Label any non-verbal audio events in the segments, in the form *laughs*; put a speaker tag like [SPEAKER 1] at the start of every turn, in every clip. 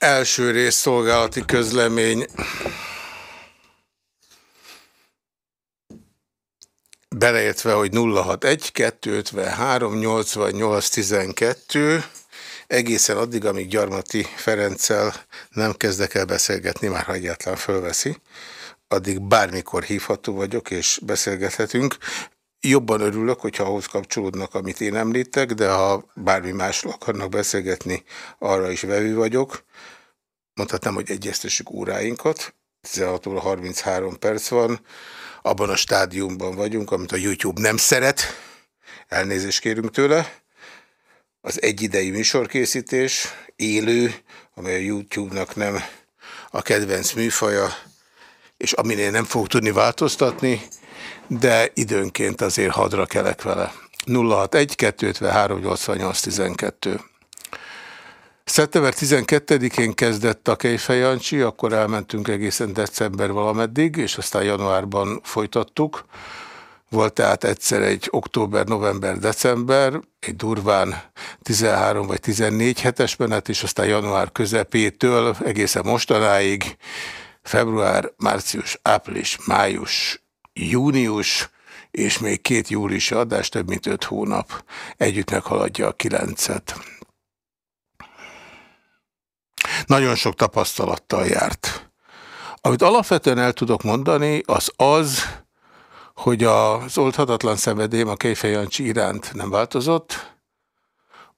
[SPEAKER 1] Első rész szolgálati közlemény. Beleértve, hogy 061 253 88 12 egészen addig, amíg Gyarmati Ferenccel nem kezdek el beszélgetni, már ha egyáltalán fölveszi, addig bármikor hívható vagyok, és beszélgethetünk. Jobban örülök, hogyha ahhoz kapcsolódnak, amit én említek, de ha bármi másról akarnak beszélgetni, arra is vevő vagyok. Mondhatnám, hogy egyeztessük óráinkat. 16 óra 33 perc van. Abban a stádiumban vagyunk, amit a YouTube nem szeret. Elnézést kérünk tőle. Az egyidei műsorkészítés, élő, amely a YouTube-nak nem a kedvenc műfaja, és aminél nem fog tudni változtatni, de időnként azért hadra kelek vele. 061 253 88 12 Szeptember 12-én kezdett a Kejfej Jancsi, akkor elmentünk egészen december valameddig, és aztán januárban folytattuk. Volt tehát egyszer egy október, november, december, egy durván 13 vagy 14 hetes menet, és aztán január közepétől egészen mostanáig február, március, április, május, június, és még két júliusi adás, több mint öt hónap. Együtt meghaladja a kilencet. Nagyon sok tapasztalattal járt. Amit alapvetően el tudok mondani, az az, hogy az oldhatatlan szenvedélyem a Kejfej Jancsi iránt nem változott,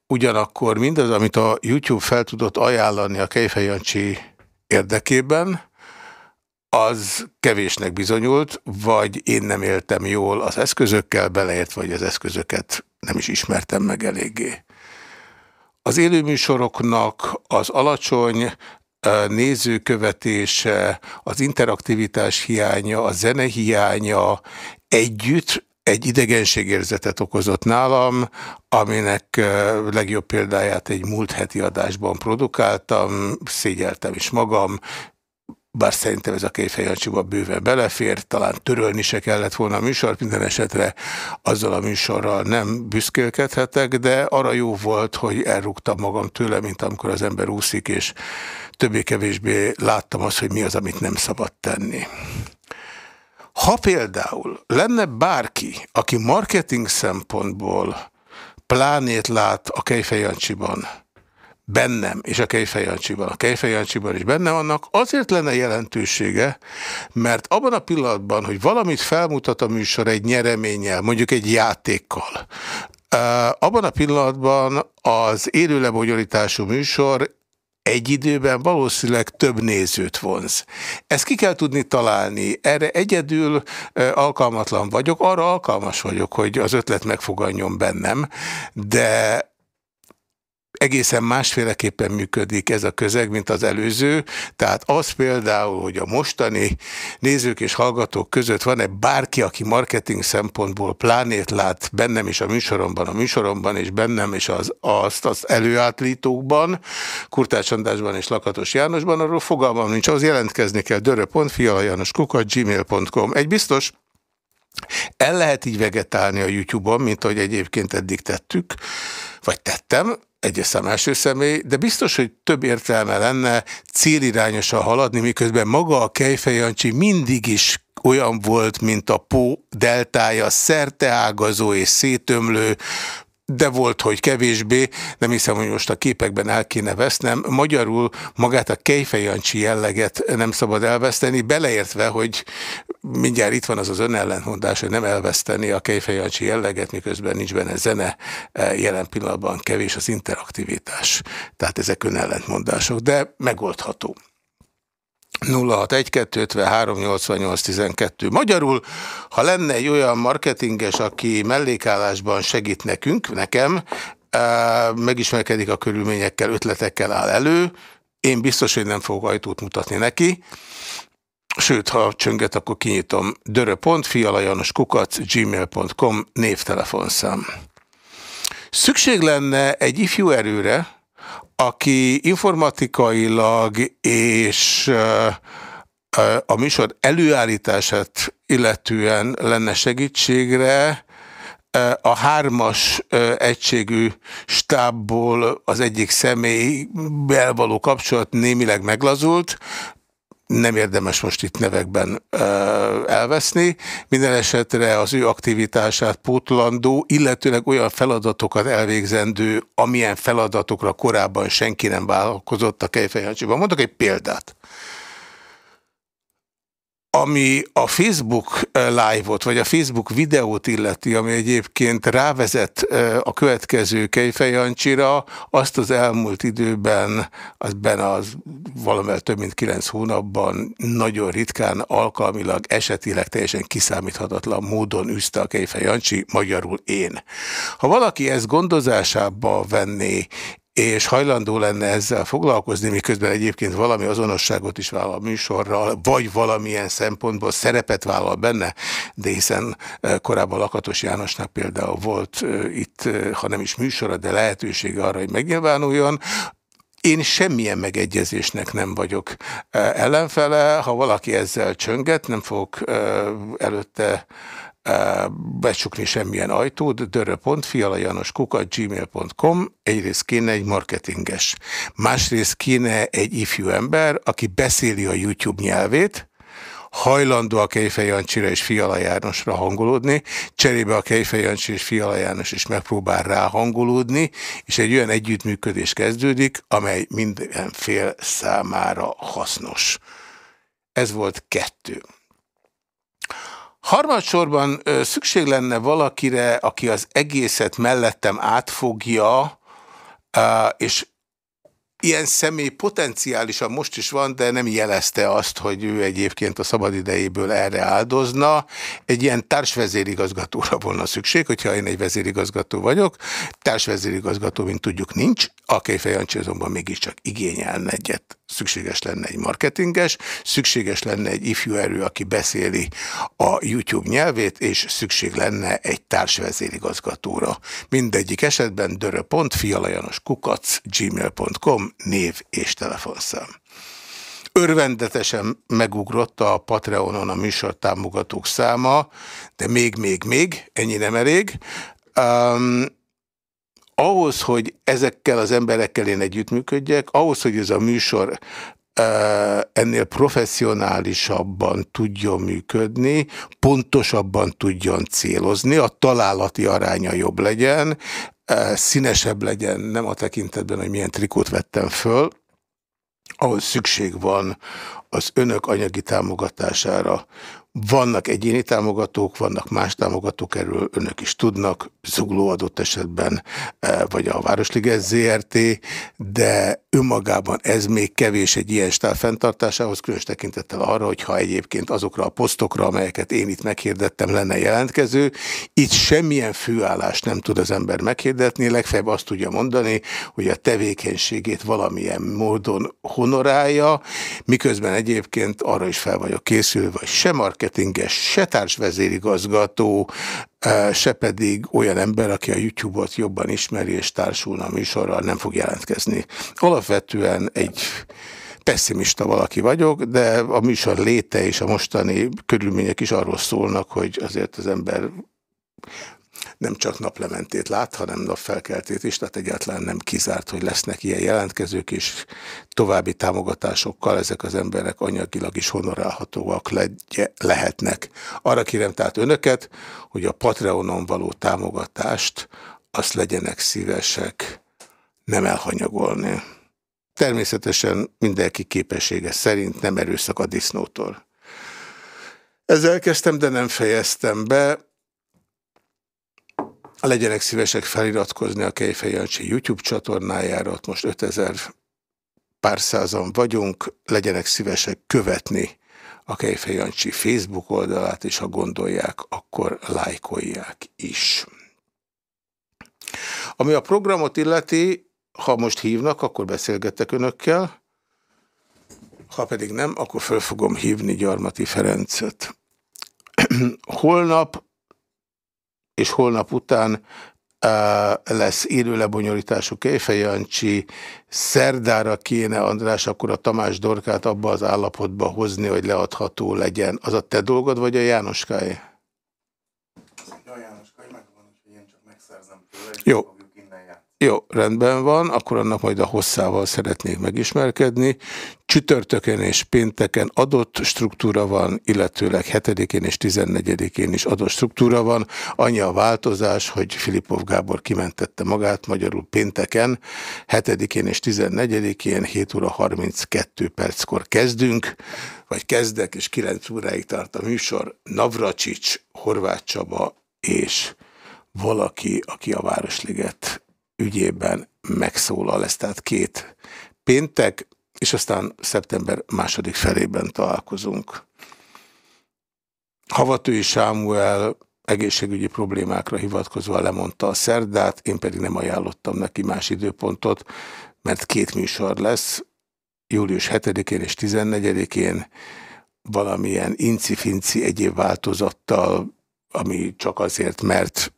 [SPEAKER 1] ugyanakkor mindaz, amit a YouTube fel tudott ajánlani a Kejfej Jancsi érdekében, az kevésnek bizonyult, vagy én nem éltem jól az eszközökkel, beleért, vagy az eszközöket nem is ismertem meg eléggé. Az élőműsoroknak az alacsony nézőkövetése, az interaktivitás hiánya, a zene hiánya együtt egy idegenségérzetet okozott nálam, aminek legjobb példáját egy múlt heti adásban produkáltam, szégyeltem is magam, bár szerintem ez a Kejfejancsiba bőven belefér, talán törölni se kellett volna a műsor, minden esetre azzal a műsorral nem büszkélkedhetek, de arra jó volt, hogy elrúgtam magam tőle, mint amikor az ember úszik, és többé-kevésbé láttam azt, hogy mi az, amit nem szabad tenni. Ha például lenne bárki, aki marketing szempontból plánét lát a Kejfejancsiban, bennem és a Kejfejancsiban, a Kejfejancsiban is benne vannak, azért lenne jelentősége, mert abban a pillanatban, hogy valamit felmutat a műsor egy nyereménnyel, mondjuk egy játékkal, abban a pillanatban az élő műsor egy időben valószínűleg több nézőt vonz. Ezt ki kell tudni találni. Erre egyedül alkalmatlan vagyok, arra alkalmas vagyok, hogy az ötlet megfogadjon bennem, de egészen másféleképpen működik ez a közeg, mint az előző. Tehát az például, hogy a mostani nézők és hallgatók között van-e bárki, aki marketing szempontból plánét lát bennem és a műsoromban, a műsoromban és bennem és az, azt az előátlítókban, Kurtács Andrásban és Lakatos Jánosban, arról fogalmam nincs, az jelentkezni kell dörö.fialajanoskukat gmail.com. Egy biztos, el lehet így vegetálni a YouTube-on, mint ahogy egyébként eddig tettük, vagy tettem, egyes szám első személy, de biztos, hogy több értelme lenne célirányosan haladni, miközben maga a Kejfej Jancsi mindig is olyan volt, mint a Pó deltája, szerteágazó és szétömlő, de volt, hogy kevésbé, nem hiszem, hogy most a képekben el kéne vesznem. Magyarul magát a kejfejancsi jelleget nem szabad elveszteni, beleértve, hogy mindjárt itt van az az önellentmondás, hogy nem elveszteni a kejfejancsi jelleget, miközben nincs benne zene, e, jelen pillanatban kevés az interaktivitás. Tehát ezek önellentmondások, de megoldható. 061-253-88-12. Magyarul, ha lenne egy olyan marketinges, aki mellékállásban segít nekünk, nekem, megismerkedik a körülményekkel, ötletekkel áll elő, én biztos, hogy nem fogok ajtót mutatni neki, sőt, ha csönget, akkor kinyitom gmail.com névtelefonszám. Szükség lenne egy ifjú erőre, aki informatikailag és a műsor előállítását illetően lenne segítségre, A hármas egységű stábból az egyik személy belvaló kapcsolat némileg meglazult, nem érdemes most itt nevekben elveszni. Minden esetre az ő aktivitását pótlandó, illetőleg olyan feladatokat elvégzendő, amilyen feladatokra korábban senki nem vállalkozott a Kejfejancsiban. Mondok egy példát. Ami a Facebook eh, live-ot, vagy a Facebook videót illeti, ami egyébként rávezet eh, a következő Kejfejancsira, azt az elmúlt időben, azben az valamivel több mint kilenc hónapban nagyon ritkán, alkalmilag, esetileg teljesen kiszámíthatatlan módon üzte a Kejfejancsi, magyarul én. Ha valaki ezt gondozásába venné, és hajlandó lenne ezzel foglalkozni, miközben egyébként valami azonosságot is vállal a műsorral, vagy valamilyen szempontból szerepet vállal benne, de hiszen e, korábban Lakatos Jánosnak például volt e, itt, e, ha nem is műsora, de lehetősége arra, hogy megnyilvánuljon, én semmilyen megegyezésnek nem vagyok ellenfele, ha valaki ezzel csönget, nem fog előtte becsukni semmilyen ajtót, dörö.fialajanoskukat gmail.com, egyrészt kéne egy marketinges, másrészt kéne egy ifjú ember, aki beszéli a YouTube nyelvét, hajlandó a Kejfej Jancsira és Fiala Jánosra hangolódni, cserébe a Kejfej Jancsi és Fiala János is megpróbál rá hangolódni, és egy olyan együttműködés kezdődik, amely minden fél számára hasznos. Ez volt kettő. Harmadsorban szükség lenne valakire, aki az egészet mellettem átfogja, és ilyen személy potenciálisan most is van, de nem jelezte azt, hogy ő egyébként a szabadidejéből erre áldozna. Egy ilyen társvezérigazgatóra volna szükség, hogyha én egy vezérigazgató vagyok. Társvezérigazgató, mint tudjuk, nincs. A Kejfejancsi azonban mégiscsak igényelne egyet szükséges lenne egy marketinges, szükséges lenne egy ifjú erő, aki beszéli a YouTube nyelvét, és szükség lenne egy társvezérigazgatóra. Mindegyik esetben dörö.fialajanoskukac gmail.com név és telefonszám. Örvendetesen megugrott a Patreonon a műsor támogatók száma, de még, még, még, ennyi nem elég. Um, ahhoz, hogy ezekkel az emberekkel én együttműködjek, ahhoz, hogy ez a műsor ennél professzionálisabban tudjon működni, pontosabban tudjon célozni, a találati aránya jobb legyen, színesebb legyen, nem a tekintetben, hogy milyen trikót vettem föl, ahhoz szükség van az önök anyagi támogatására. Vannak egyéni támogatók, vannak más támogatók, erről önök is tudnak, zugló adott esetben, e, vagy a Városliges ZRT, de önmagában ez még kevés egy ilyen stáv fenntartásához, különös tekintettel arra, hogyha egyébként azokra a posztokra, amelyeket én itt meghirdettem, lenne jelentkező, itt semmilyen főállást nem tud az ember meghirdetni, legfeljebb azt tudja mondani, hogy a tevékenységét valamilyen módon honorálja, miközben egyébként arra is fel vagyok készülve, hogy sem marketinges, se társvezérigazgató, e, se pedig olyan ember, aki a YouTube-ot jobban ismeri és társulna a műsorral, nem fog jelentkezni. Alapvetően egy pessimista valaki vagyok, de a műsor léte és a mostani körülmények is arról szólnak, hogy azért az ember nem csak naplementét lát, hanem napfelkeltét is, tehát egyáltalán nem kizárt, hogy lesznek ilyen jelentkezők, és további támogatásokkal ezek az emberek anyagilag is honorálhatóak lehetnek. Arra kérem tehát önöket, hogy a Patreonon való támogatást azt legyenek szívesek nem elhanyagolni. Természetesen mindenki képessége szerint nem erőszak a disznótól. Ezzel kezdtem, de nem fejeztem be. Legyenek szívesek feliratkozni a Kejfej YouTube csatornájára, ott most 5000 pár százan vagyunk, legyenek szívesek követni a Kejfej Facebook oldalát, és ha gondolják, akkor lájkolják is. Ami a programot illeti, ha most hívnak, akkor beszélgetek önökkel, ha pedig nem, akkor föl fogom hívni Gyarmati Ferencet. *clears throat* Holnap és holnap után lesz élő lebonyolítású Kejfej Jancsi, szerdára kéne András akkor a Tamás Dorkát abba az állapotba hozni, hogy leadható legyen. Az a te dolgod, vagy a Jánoskáé? A Jánoskáé megvan, hogy Jó. Jó, rendben van, akkor annak majd a hosszával szeretnék megismerkedni. Csütörtöken és pénteken adott struktúra van, illetőleg 7-én és 14-én is adott struktúra van. Annyi a változás, hogy Filipov Gábor kimentette magát, magyarul pénteken, 7-én és 14-én 7 óra 32 perckor kezdünk, vagy kezdek, és 9 óráig tart a műsor. Navracsics, Horváth Csaba és valaki, aki a Városliget ügyében megszólal lesz, tehát két péntek, és aztán szeptember második felében találkozunk. Havatői Sámuel egészségügyi problémákra hivatkozva lemondta a szerdát, én pedig nem ajánlottam neki más időpontot, mert két műsor lesz, július 7-én és 14-én valamilyen incifinci egyéb változattal, ami csak azért, mert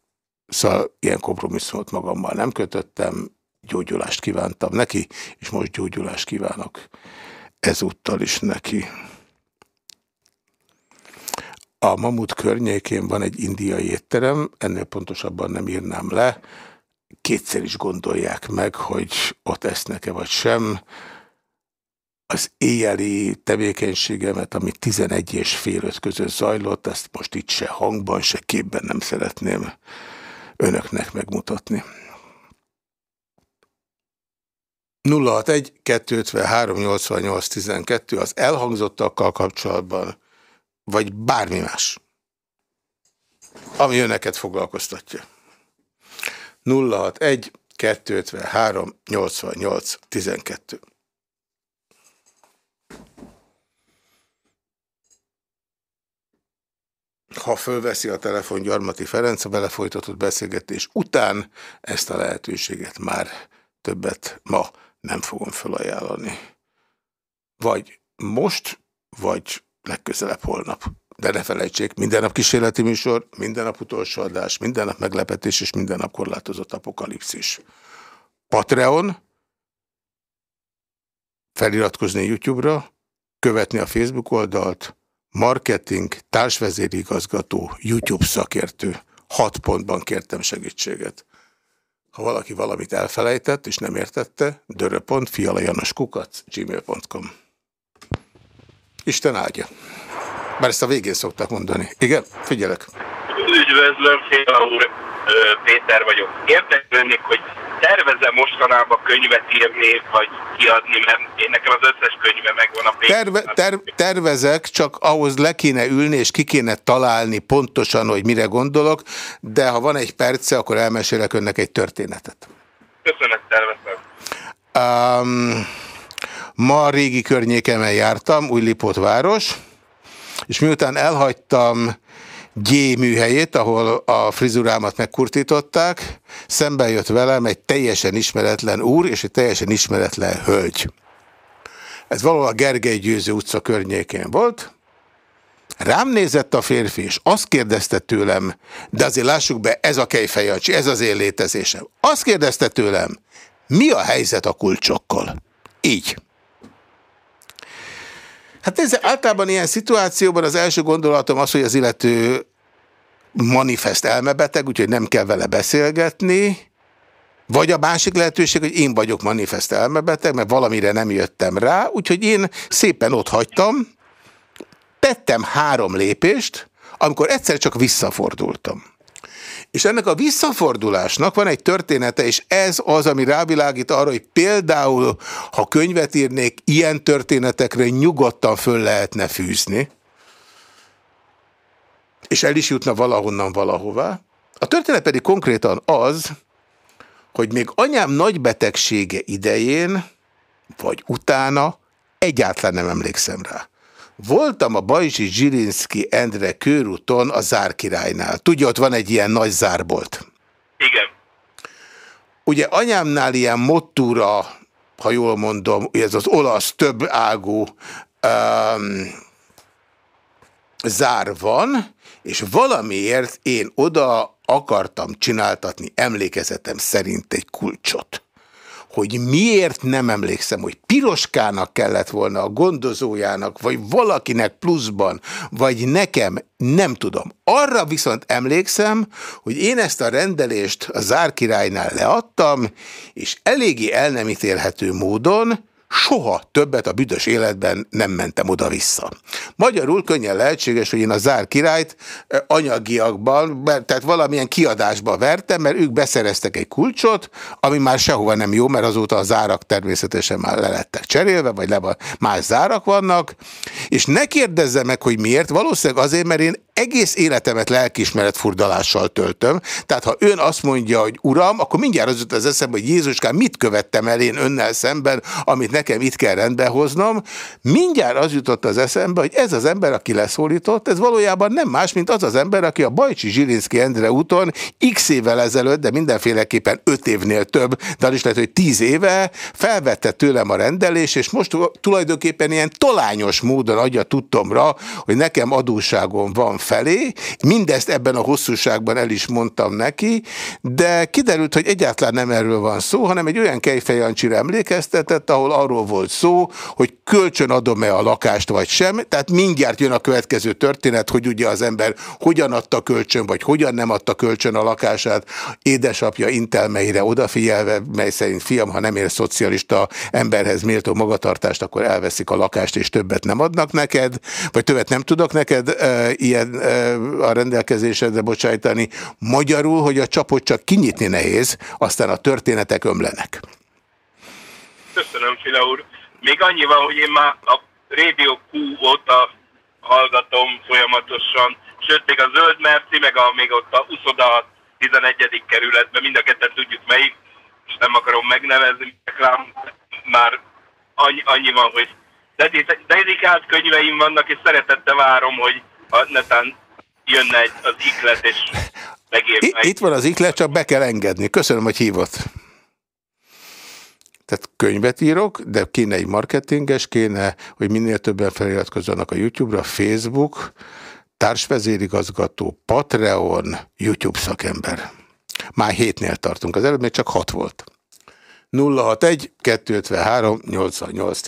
[SPEAKER 1] Szóval ilyen kompromisszumot magammal nem kötöttem, gyógyulást kívántam neki, és most gyógyulást kívánok ezúttal is neki. A Mamut környékén van egy indiai étterem, ennél pontosabban nem írnám le, kétszer is gondolják meg, hogy ott esznek-e vagy sem. Az éjjeli tevékenységemet, ami 11 és fél öt között zajlott, ezt most itt se hangban, se képben nem szeretném önöknek megmutatni. 061 253 88 12 az elhangzottakkal kapcsolatban, vagy bármi más, ami önöket foglalkoztatja. 061 253 88 12 ha fölveszi a telefon Gyarmati Ferenc a belefolytatott beszélgetés után, ezt a lehetőséget már többet ma nem fogom felajánlani. Vagy most, vagy legközelebb holnap. De ne felejtsék, minden nap kísérleti műsor, minden nap utolsó adás, minden nap meglepetés és minden nap korlátozott apokalipszis. Patreon, feliratkozni YouTube-ra, követni a Facebook oldalt, marketing, társvezérigazgató, YouTube szakértő. Hat pontban kértem segítséget. Ha valaki valamit elfelejtett és nem értette, dörö.fialajanoskukac gmail.com Isten áldja. Már ezt a végén szoktak mondani. Igen? Figyelek.
[SPEAKER 2] Üdvözlöm, Féla úr, Péter vagyok. Érdeklődnék, hogy tervezem mostanában könyvet írni, vagy kiadni, mert én nekem az összes könyve megvan a
[SPEAKER 1] Terve, ter, Tervezek, csak ahhoz le kéne ülni, és ki kéne találni pontosan, hogy mire gondolok, de ha van egy perce, akkor elmesélek önnek egy történetet.
[SPEAKER 2] Köszönet, tervezem.
[SPEAKER 1] Um, ma a régi környékemen jártam, Új-Lipót város, és miután elhagytam G műhelyét, ahol a frizurámat megkurtították, szembe jött velem egy teljesen ismeretlen úr és egy teljesen ismeretlen hölgy. Ez valahol a Gergely Győző utca környékén volt. Rám nézett a férfi, és azt kérdezte tőlem, de azért lássuk be, ez a kejfejancsi, ez az én létezésem. Azt kérdezte tőlem, mi a helyzet a kulcsokkal? Így. Hát ez általában ilyen szituációban az első gondolatom az, hogy az illető manifest elmebeteg, úgyhogy nem kell vele beszélgetni, vagy a másik lehetőség, hogy én vagyok manifest elmebeteg, mert valamire nem jöttem rá, úgyhogy én szépen ott hagytam, tettem három lépést, amikor egyszer csak visszafordultam. És ennek a visszafordulásnak van egy története, és ez az, ami rávilágít arra, hogy például, ha könyvet írnék, ilyen történetekre nyugodtan föl lehetne fűzni, és el is jutna valahonnan valahová. A történet pedig konkrétan az, hogy még anyám nagy betegsége idején, vagy utána egyáltalán nem emlékszem rá. Voltam a Bajzsi Zsirinszki Endre körúton a zárkirálynál. Tudja, ott van egy ilyen nagy zárbolt.
[SPEAKER 2] Igen.
[SPEAKER 1] Ugye anyámnál ilyen mottúra, ha jól mondom, ez az olasz több ágú um, zár van, és valamiért én oda akartam csináltatni emlékezetem szerint egy kulcsot. Hogy miért nem emlékszem, hogy Piroskának kellett volna a gondozójának, vagy valakinek pluszban, vagy nekem, nem tudom. Arra viszont emlékszem, hogy én ezt a rendelést a zárkirálynál leadtam, és eléggé el nem ítélhető módon, soha többet a büdös életben nem mentem oda-vissza. Magyarul könnyen lehetséges, hogy én a zár királyt anyagiakban, tehát valamilyen kiadásba vertem, mert ők beszereztek egy kulcsot, ami már sehova nem jó, mert azóta a zárak természetesen már le lettek cserélve, vagy le más zárak vannak, és ne kérdezze meg, hogy miért, valószínűleg azért, mert én egész életemet lelkismeret furdalással töltöm. Tehát ha ön azt mondja, hogy uram, akkor mindjárt az jut az eszembe, hogy Jézuskám, mit követtem el én önnel szemben, amit nekem itt kell rendbe hoznom. Mindjárt az jutott az eszembe, hogy ez az ember, aki leszólított, ez valójában nem más, mint az az ember, aki a Bajcsi Zsilinszki Endre úton x évvel ezelőtt, de mindenféleképpen 5 évnél több, de az is lehet, hogy 10 éve felvette tőlem a rendelés, és most tulajdonképpen ilyen tolányos módon adja tudtomra, hogy nekem adósságom van felé. Mindezt ebben a hosszúságban el is mondtam neki, de kiderült, hogy egyáltalán nem erről van szó, hanem egy olyan Kejfejancsira emlékeztetett, ahol arról volt szó, hogy kölcsön adom-e a lakást vagy sem, tehát mindjárt jön a következő történet, hogy ugye az ember hogyan adta kölcsön, vagy hogyan nem adta kölcsön a lakását, édesapja intelmeire odafigyelve, mely szerint fiam, ha nem ér szocialista emberhez méltó magatartást, akkor elveszik a lakást, és többet nem adnak neked, vagy többet nem tudok neked e, ilyen a rendelkezésedre bocsájtani. Magyarul, hogy a csapot csak kinyitni nehéz, aztán a történetek ömlenek.
[SPEAKER 2] Köszönöm, Fila úr. Még annyi van, hogy én már a Radio Q óta hallgatom folyamatosan, sőt, még a Zöld Merci, meg a, még ott a Uszoda 11. kerületben, mind a ketten tudjuk melyik, és nem akarom megnevezni, reklám, már annyi, annyi van, hogy dedikált könyveim vannak, és szeretettel várom, hogy netán jönne egy, az iklet, és megírna.
[SPEAKER 1] Itt van az iklet, csak be kell engedni. Köszönöm, hogy hívott. Tehát könyvet írok, de kéne egy marketinges, kéne, hogy minél többen feliratkozzanak a YouTube-ra, Facebook, társvezérigazgató, Patreon, YouTube szakember. Már hétnél tartunk, az előbb még csak hat volt. 061 253 88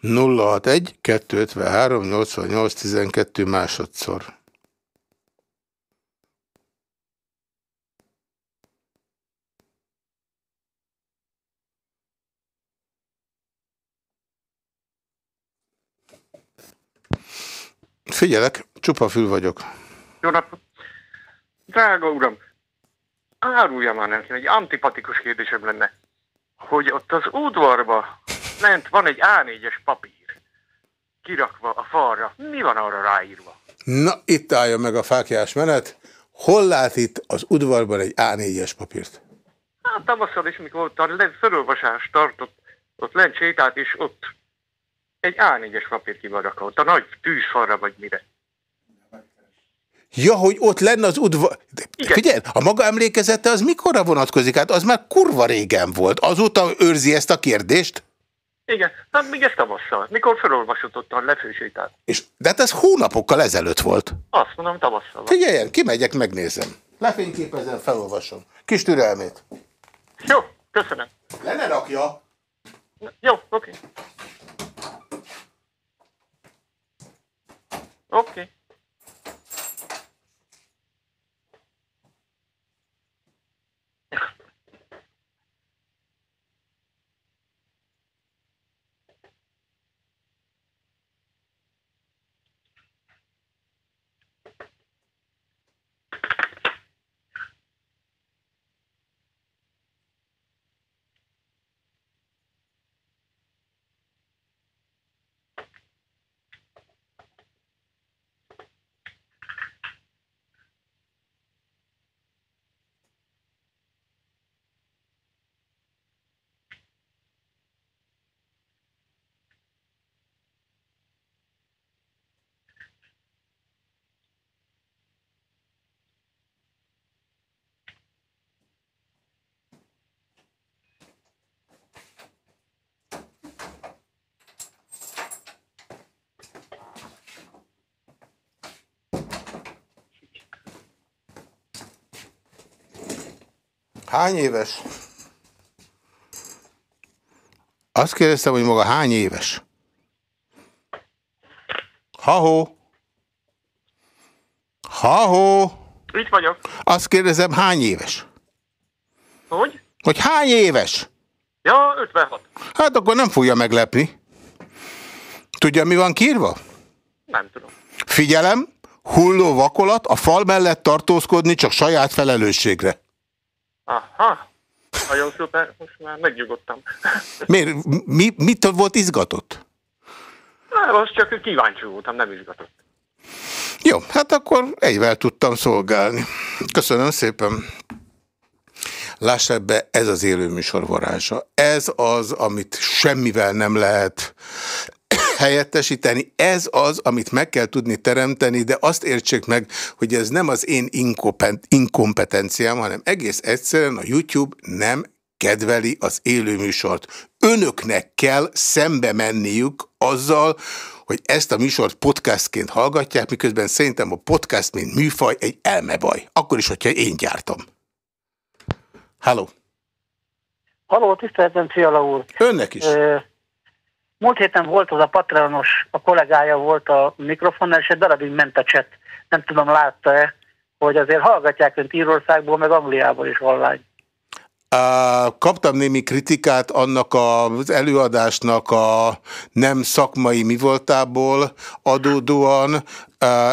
[SPEAKER 1] 061 253 88 12 másodszor. Figyelek, csupa fül vagyok.
[SPEAKER 3] Jó napot! Drága uram, árulja már nekem, egy antipatikus kérdésem lenne, hogy ott az udvarba lent van egy A4-es papír, kirakva a falra. Mi van arra ráírva?
[SPEAKER 1] Na, itt állja meg a fákjás menet. Hol lát itt az udvarban egy A4-es papírt?
[SPEAKER 3] Hát tavasszal is, mikor ott a felolvasás tartott, ott lent sétált, és ott egy A4-es papír ki van rakva, ott a nagy tűzfalra vagy mire.
[SPEAKER 1] Ja, hogy ott lenne az udvar... Figyelj, a maga emlékezete az mikorra vonatkozik? Hát az már kurva régen volt. Azóta őrzi ezt a kérdést?
[SPEAKER 3] Igen, hát még ez tavasszal, mikor felolvasott a lefősétát.
[SPEAKER 1] És, de hát ez hónapokkal ezelőtt volt.
[SPEAKER 3] Azt mondom, tavasszal.
[SPEAKER 1] Figyeljen, kimegyek, megnézem. Lefényképezem, felolvasom. Kis türelmét.
[SPEAKER 3] Jó, köszönöm.
[SPEAKER 1] Le ne rakja.
[SPEAKER 3] Jó, oké. Okay. Oké. Okay.
[SPEAKER 1] Hány éves? Azt kérdeztem, hogy maga hány éves? Ha-ho! Ha-ho!
[SPEAKER 3] Itt vagyok.
[SPEAKER 1] Azt kérdezem, hány éves?
[SPEAKER 3] Hogy?
[SPEAKER 1] Hogy hány éves?
[SPEAKER 3] Ja, 56.
[SPEAKER 1] Hát akkor nem fogja meglepni. Tudja, mi van kírva?
[SPEAKER 3] Nem tudom.
[SPEAKER 1] Figyelem, hulló vakolat, a fal mellett tartózkodni csak saját felelősségre.
[SPEAKER 3] Aha. Nagyon szuper, most már megnyugodtam.
[SPEAKER 1] Miért? Mi, mitől volt izgatott?
[SPEAKER 3] Nem, az csak kíváncsi voltam, nem izgatott.
[SPEAKER 1] Jó, hát akkor egyvel tudtam szolgálni. Köszönöm szépen. Lássák be, ez az élőműsor varázsa. Ez az, amit semmivel nem lehet helyettesíteni. Ez az, amit meg kell tudni teremteni, de azt értsék meg, hogy ez nem az én inkompetenciám, hanem egész egyszerűen a YouTube nem kedveli az élőműsort. Önöknek kell szembe menniük azzal, hogy ezt a műsort podcastként hallgatják, miközben szerintem a podcast, mint műfaj, egy elmebaj. Akkor is, hogyha én gyártom. Halló!
[SPEAKER 4] Halló, tiszteltem, Fiala úr!
[SPEAKER 1] Önnek is!
[SPEAKER 4] Múlt héten volt az a patronos, a kollégája volt a mikrofonnál, és egy darabig ment a cset. Nem tudom, látta-e, hogy azért hallgatják önt Írországból, meg Angliából is online.
[SPEAKER 1] Kaptam némi kritikát annak az előadásnak a nem szakmai mi voltából adódóan,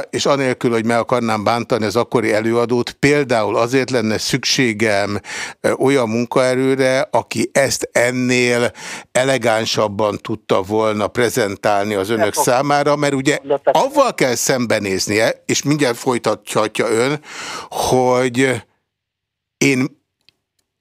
[SPEAKER 1] és anélkül, hogy meg akarnám bántani az akkori előadót, például azért lenne szükségem olyan munkaerőre, aki ezt ennél elegánsabban tudta volna prezentálni az önök számára, mert ugye avval kell szembenéznie, és mindjárt folytathatja ön, hogy én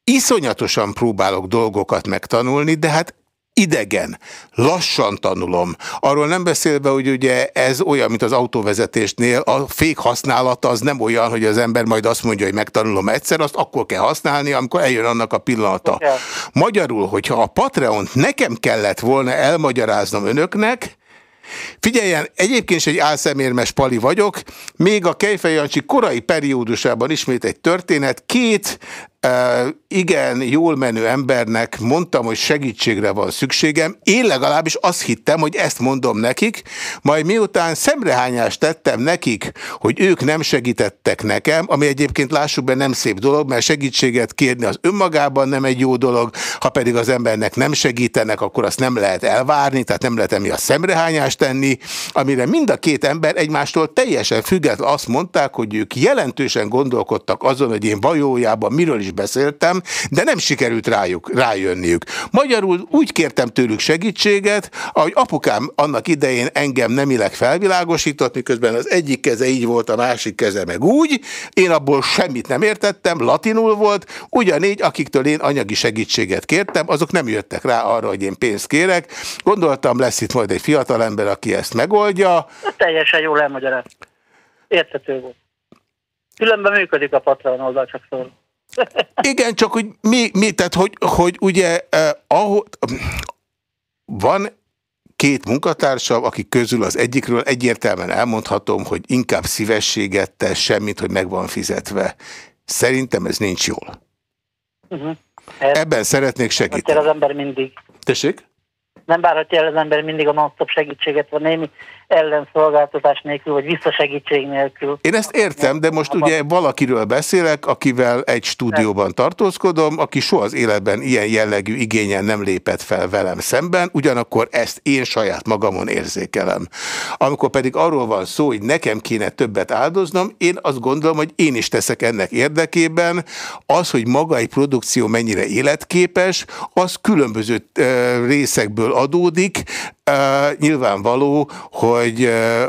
[SPEAKER 1] iszonyatosan próbálok dolgokat megtanulni, de hát idegen, lassan tanulom. Arról nem beszélve, hogy ugye ez olyan, mint az autóvezetésnél, a fék használata az nem olyan, hogy az ember majd azt mondja, hogy megtanulom egyszer, azt akkor kell használni, amikor eljön annak a pillanata. Magyarul, hogyha a Patreont nekem kellett volna elmagyaráznom önöknek, Figyeljen, egyébként is egy álszemérmes pali vagyok, még a Kejfejancsi korai periódusában ismét egy történet, két igen, jól menő embernek mondtam, hogy segítségre van szükségem. Én legalábbis azt hittem, hogy ezt mondom nekik, majd miután szemrehányást tettem nekik, hogy ők nem segítettek nekem, ami egyébként lássuk be nem szép dolog, mert segítséget kérni az önmagában nem egy jó dolog, ha pedig az embernek nem segítenek, akkor azt nem lehet elvárni, tehát nem lehet emiatt szemrehányást tenni, amire mind a két ember egymástól teljesen független. Azt mondták, hogy ők jelentősen gondolkodtak azon, hogy én valójában miről is beszéltem, de nem sikerült rájuk, rájönniük. Magyarul úgy kértem tőlük segítséget, ahogy apukám annak idején engem nemileg felvilágosított, miközben az egyik keze így volt, a másik keze meg úgy, én abból semmit nem értettem, latinul volt, ugyanígy, akiktől én anyagi segítséget kértem, azok nem jöttek rá arra, hogy én pénzt kérek. Gondoltam, lesz itt majd egy fiatalember, aki ezt megoldja.
[SPEAKER 4] Teljesen jól elmagyaráz. Értető volt. Különben működik a Patreon oldal, csak szól.
[SPEAKER 1] Igen, csak hogy mi, mi tehát hogy, hogy ugye eh, ahol, van két munkatársam, akik közül az egyikről egyértelműen elmondhatom, hogy inkább szívességet tesz semmit, hogy meg van fizetve. Szerintem ez nincs jól. Uh -huh. Ebben szeretnék segíteni.
[SPEAKER 4] Az ember mindig.
[SPEAKER 1] Tessék?
[SPEAKER 4] Nem várhatja el az ember mindig a non-stop segítséget, van némi ellenszolgáltatás nélkül, vagy visszasegítség nélkül.
[SPEAKER 1] Én ezt értem, de most ugye valakiről beszélek, akivel egy stúdióban tartózkodom, aki soha az életben ilyen jellegű igényen nem lépett fel velem szemben, ugyanakkor ezt én saját magamon érzékelem. Amikor pedig arról van szó, hogy nekem kéne többet áldoznom, én azt gondolom, hogy én is teszek ennek érdekében. Az, hogy maga egy produkció mennyire életképes, az különböző részekből adódik. Nyilvánvaló, hogy hogy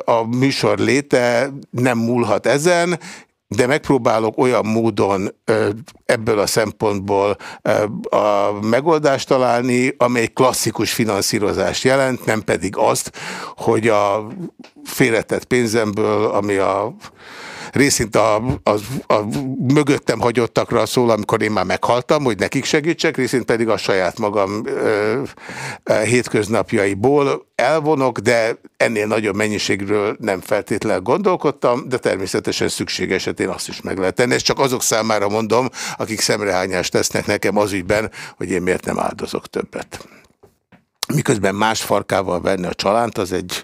[SPEAKER 1] a műsor léte nem múlhat ezen, de megpróbálok olyan módon ebből a szempontból a megoldást találni, amely klasszikus finanszírozást jelent, nem pedig azt, hogy a félretett pénzemből, ami a részint a, a, a mögöttem hagyottakra szól, amikor én már meghaltam, hogy nekik segítsek, részint pedig a saját magam ö, ö, hétköznapjaiból elvonok, de ennél nagyobb mennyiségről nem feltétlenül gondolkodtam, de természetesen szükség esetén azt is meg lehet tenni. Ezt csak azok számára mondom, akik szemrehányást tesznek nekem az ügyben, hogy én miért nem áldozok többet. Miközben más farkával venni a csalánt, az egy,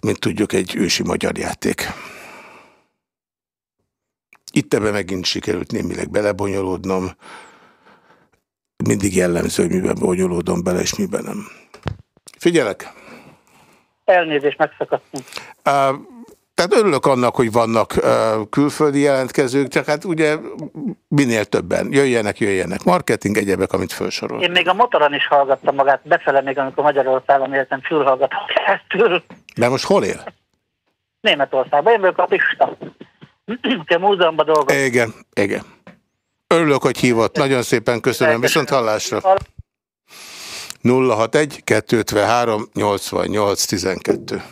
[SPEAKER 1] mint tudjuk, egy ősi magyar játék. Itt ebben megint sikerült némileg belebonyolódnom. Mindig jellemző, hogy miben bonyolódom bele, és miben nem. Figyelek!
[SPEAKER 4] Elnézést, megszakadtunk. Uh,
[SPEAKER 1] tehát örülök annak, hogy vannak uh, külföldi jelentkezők, csak hát ugye minél többen. Jöjjenek, jöjjenek. Marketing, egyebek, amit felsorol.
[SPEAKER 4] Én még a motoron is hallgattam magát, befele még, amikor Magyarországon éltem, fülhallgatom keresztül.
[SPEAKER 1] De most hol él?
[SPEAKER 4] Németországban. Én vagyok a Pista. *clears throat* Te múzeumban dolgozom.
[SPEAKER 1] Igen, igen. Örülök, hogy hívott. Nagyon szépen köszönöm. Viszont hallásra. 061 253 88 12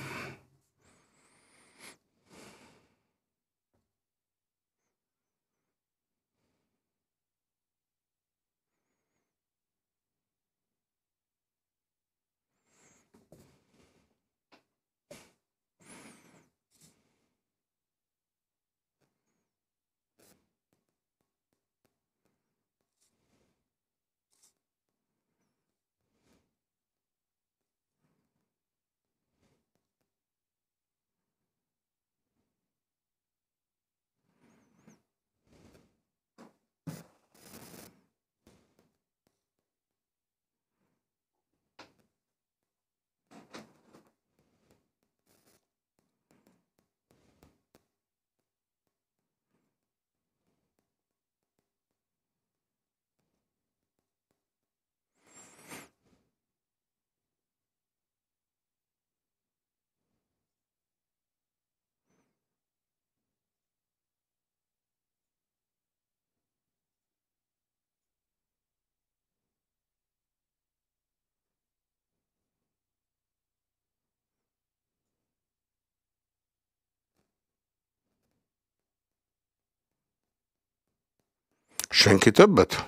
[SPEAKER 1] Senki többet?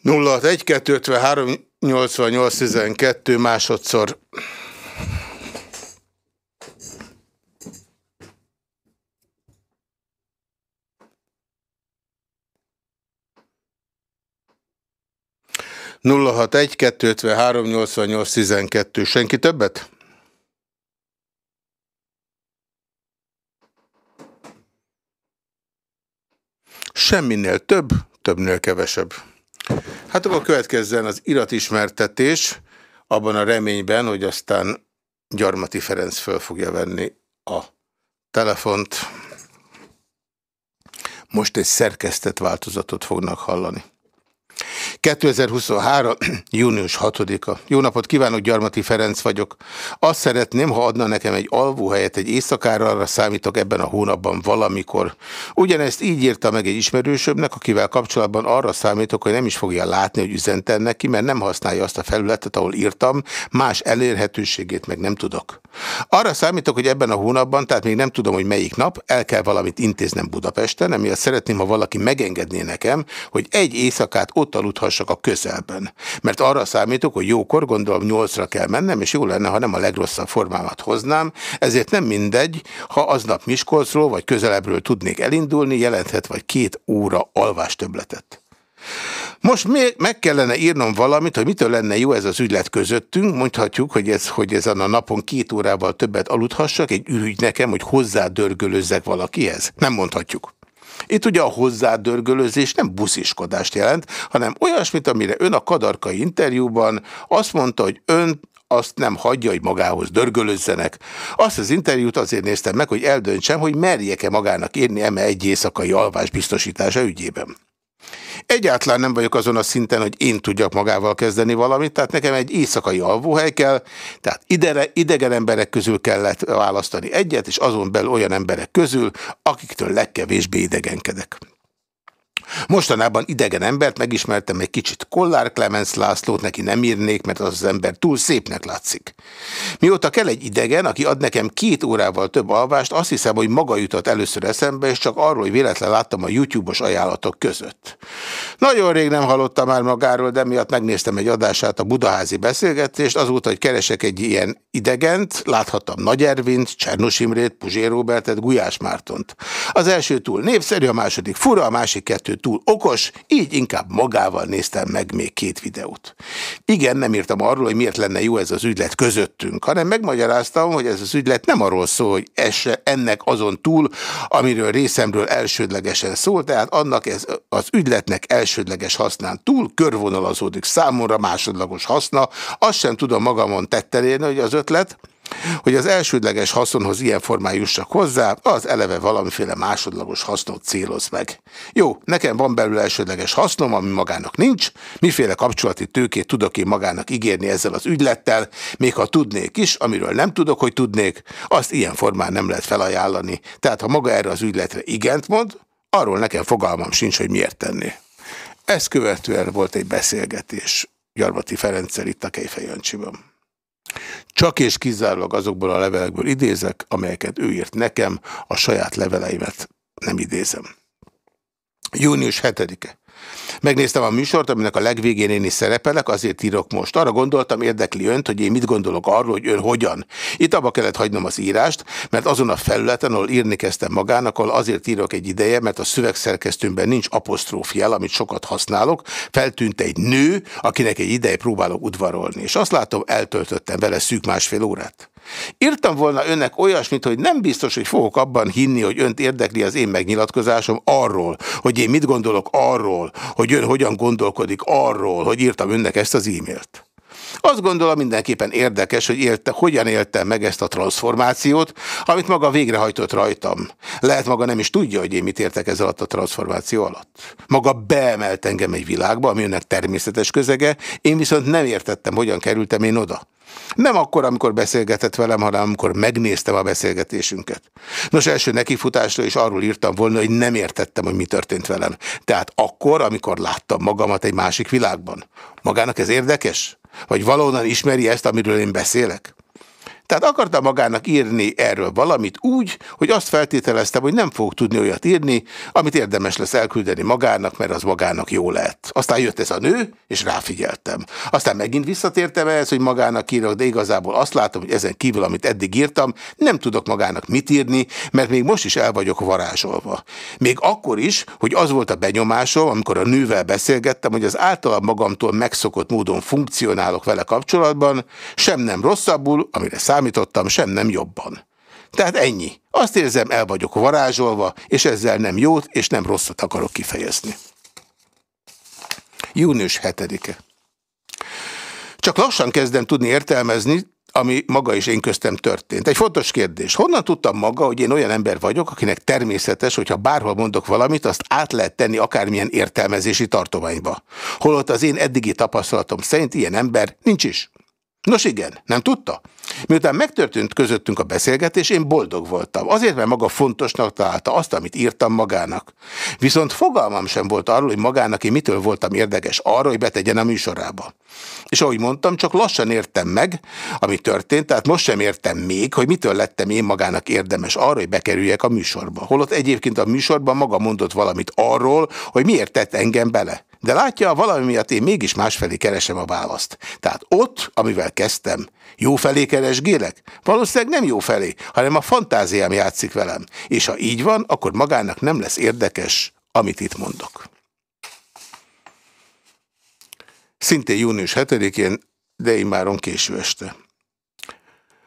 [SPEAKER 1] Nulla egy kettő ötven három nyolcvan tizenkettő másodszor. 061 253 88 12. Senki többet? Semminél több, többnél kevesebb. Hát akkor következzen az iratismertetés, abban a reményben, hogy aztán Gyarmati Ferenc föl fogja venni a telefont. Most egy szerkesztett változatot fognak hallani. 2023. *clears throat* június 6-a. Jó napot kívánok, Gyarmati Ferenc vagyok. Azt szeretném, ha adna nekem egy alvóhelyet egy éjszakára, arra számítok ebben a hónapban valamikor. Ugyanezt így írta meg egy ismerősömnek, akivel kapcsolatban arra számítok, hogy nem is fogja látni, hogy üzentem neki, mert nem használja azt a felületet, ahol írtam, más elérhetőségét meg nem tudok. Arra számítok, hogy ebben a hónapban, tehát még nem tudom, hogy melyik nap, el kell valamit intéznem Budapesten, emiatt szeretném, ha valaki megengedné nekem, hogy egy éjszakát ott aludhassak a közelben. Mert arra számítok, hogy jókor, gondolom nyolcra kell mennem, és jó lenne, ha nem a legrosszabb formámat hoznám, ezért nem mindegy, ha aznap Miskolcról vagy közelebbről tudnék elindulni, jelenthet vagy két óra alvás töbletet. Most még meg kellene írnom valamit, hogy mitől lenne jó ez az ügylet közöttünk. Mondhatjuk, hogy ez, hogy ez a napon két órával többet aludhassak, egy ürügy nekem, hogy hozzádörgölözzek valakihez. Nem mondhatjuk. Itt ugye a hozzádörgölözés nem busziskodást jelent, hanem olyasmit, amire ön a kadarkai interjúban azt mondta, hogy ön azt nem hagyja, hogy magához dörgölözzenek. Azt az interjút azért néztem meg, hogy eldöntsem, hogy merjek-e magának írni eme egy éjszakai alvás biztosítása ügyében. Egyáltalán nem vagyok azon a szinten, hogy én tudjak magával kezdeni valamit, tehát nekem egy éjszakai alvóhely kell, tehát idere, idegen emberek közül kellett választani egyet, és azon belül olyan emberek közül, akiktől legkevésbé idegenkedek. Mostanában idegen embert megismertem egy kicsit Kollár Clemens Lászlót, neki nem írnék, mert az az ember túl szépnek látszik. Mióta kell egy idegen, aki ad nekem két órával több alvást, azt hiszem, hogy maga jutott először eszembe, és csak arról, hogy véletlen láttam a YouTube-os ajánlatok között. Nagyon rég nem hallottam már magáról, de miatt megnéztem egy adását, a budaházi beszélgetést, azóta, hogy keresek egy ilyen idegent, láthattam Nagy Ervint, Csernus Imrét, Puzsér Robertet, Gulyás Mártont. Az első túl népszerű, a második fura, a másik kettő túl okos, így inkább magával néztem meg még két videót. Igen, nem írtam arról, hogy miért lenne jó ez az ügylet közöttünk, hanem megmagyaráztam, hogy ez az ügylet nem arról szól, hogy esse ennek azon túl, amiről részemről elsődlegesen szól, tehát annak ez az ügyletnek elsődleges hasznán túl körvonalazódik számomra másodlagos haszna, azt sem tudom magamon tetten érni, hogy az ötlet, hogy az elsődleges haszonhoz ilyen formán jussak hozzá, az eleve valamiféle másodlagos hasznot céloz meg. Jó, nekem van belőle elsődleges hasznom, ami magának nincs, miféle kapcsolati tőkét tudok én magának ígérni ezzel az ügylettel, még ha tudnék is, amiről nem tudok, hogy tudnék, azt ilyen formán nem lehet felajánlani. Tehát ha maga erre az ügyletre igent mond, arról nekem fogalmam sincs, hogy miért tenni. Ezt követően volt egy beszélgetés Gyarmati Ferenccel itt a Kejfejancsiban. Csak és kizárólag azokból a levelekből idézek, amelyeket ő írt nekem, a saját leveleimet nem idézem. Június 7-e. Megnéztem a műsort, aminek a legvégén én is szerepelek, azért írok most. Arra gondoltam, érdekli önt, hogy én mit gondolok arról, hogy ön hogyan. Itt abba kellett hagynom az írást, mert azon a felületen, ahol írni kezdtem magának, ahol azért írok egy ideje, mert a szövegszerkesztőmben nincs apostrófjel, amit sokat használok, feltűnt egy nő, akinek egy ideje próbálok udvarolni. És azt látom, eltöltöttem vele szűk másfél órát. Írtam volna önnek olyasmit, hogy nem biztos, hogy fogok abban hinni, hogy önt érdekli az én megnyilatkozásom arról, hogy én mit gondolok arról, hogy ön hogyan gondolkodik arról, hogy írtam önnek ezt az e-mailt. Azt gondolom mindenképpen érdekes, hogy élte, hogyan éltem meg ezt a transformációt, amit maga végrehajtott rajtam. Lehet maga nem is tudja, hogy én mit értek ez alatt a transformáció alatt. Maga beemelt engem egy világba, ami önnek természetes közege, én viszont nem értettem, hogyan kerültem én oda. Nem akkor, amikor beszélgetett velem, hanem amikor megnéztem a beszélgetésünket. Nos, első nekifutásra is arról írtam volna, hogy nem értettem, hogy mi történt velem. Tehát akkor, amikor láttam magamat egy másik világban. Magának ez érdekes? Vagy valahonnan ismeri ezt, amiről én beszélek? Tehát akarta magának írni erről valamit úgy, hogy azt feltételeztem, hogy nem fog tudni olyat írni, amit érdemes lesz elküldeni magának, mert az magának jó lett. Aztán jött ez a nő, és ráfigyeltem. Aztán megint visszatértem ehhez, hogy magának írok, de igazából azt látom, hogy ezen kívül, amit eddig írtam, nem tudok magának mit írni, mert még most is el vagyok varázsolva. Még akkor is, hogy az volt a benyomásom, amikor a nővel beszélgettem, hogy az általam magamtól megszokott módon funkcionálok vele kapcsolatban, sem nem rosszabbul, amire szám számítottam, sem nem jobban. Tehát ennyi. Azt érzem, el vagyok varázsolva, és ezzel nem jót és nem rosszat akarok kifejezni. Június 7-e. Csak lassan kezdem tudni értelmezni, ami maga is én köztem történt. Egy fontos kérdés. Honnan tudtam maga, hogy én olyan ember vagyok, akinek természetes, hogyha bárhol mondok valamit, azt át lehet tenni akármilyen értelmezési tartományba. Holott az én eddigi tapasztalatom szerint ilyen ember nincs is. Nos igen, nem tudta? Miután megtörtént közöttünk a beszélgetés, én boldog voltam. Azért, mert maga fontosnak találta azt, amit írtam magának. Viszont fogalmam sem volt arról, hogy magának én mitől voltam érdekes arra, hogy betegyen a műsorába. És ahogy mondtam, csak lassan értem meg, ami történt, tehát most sem értem még, hogy mitől lettem én magának érdemes arra, hogy bekerüljek a műsorba. Holott egyébként a műsorban maga mondott valamit arról, hogy miért tett engem bele. De látja, valami miatt én mégis másfelé keresem a választ. Tehát ott, amivel kezdtem, jó felé keresgélek? Valószínűleg nem jó felé, hanem a fantáziám játszik velem. És ha így van, akkor magának nem lesz érdekes, amit itt mondok. Szintén június 7-én, de immáron késő este.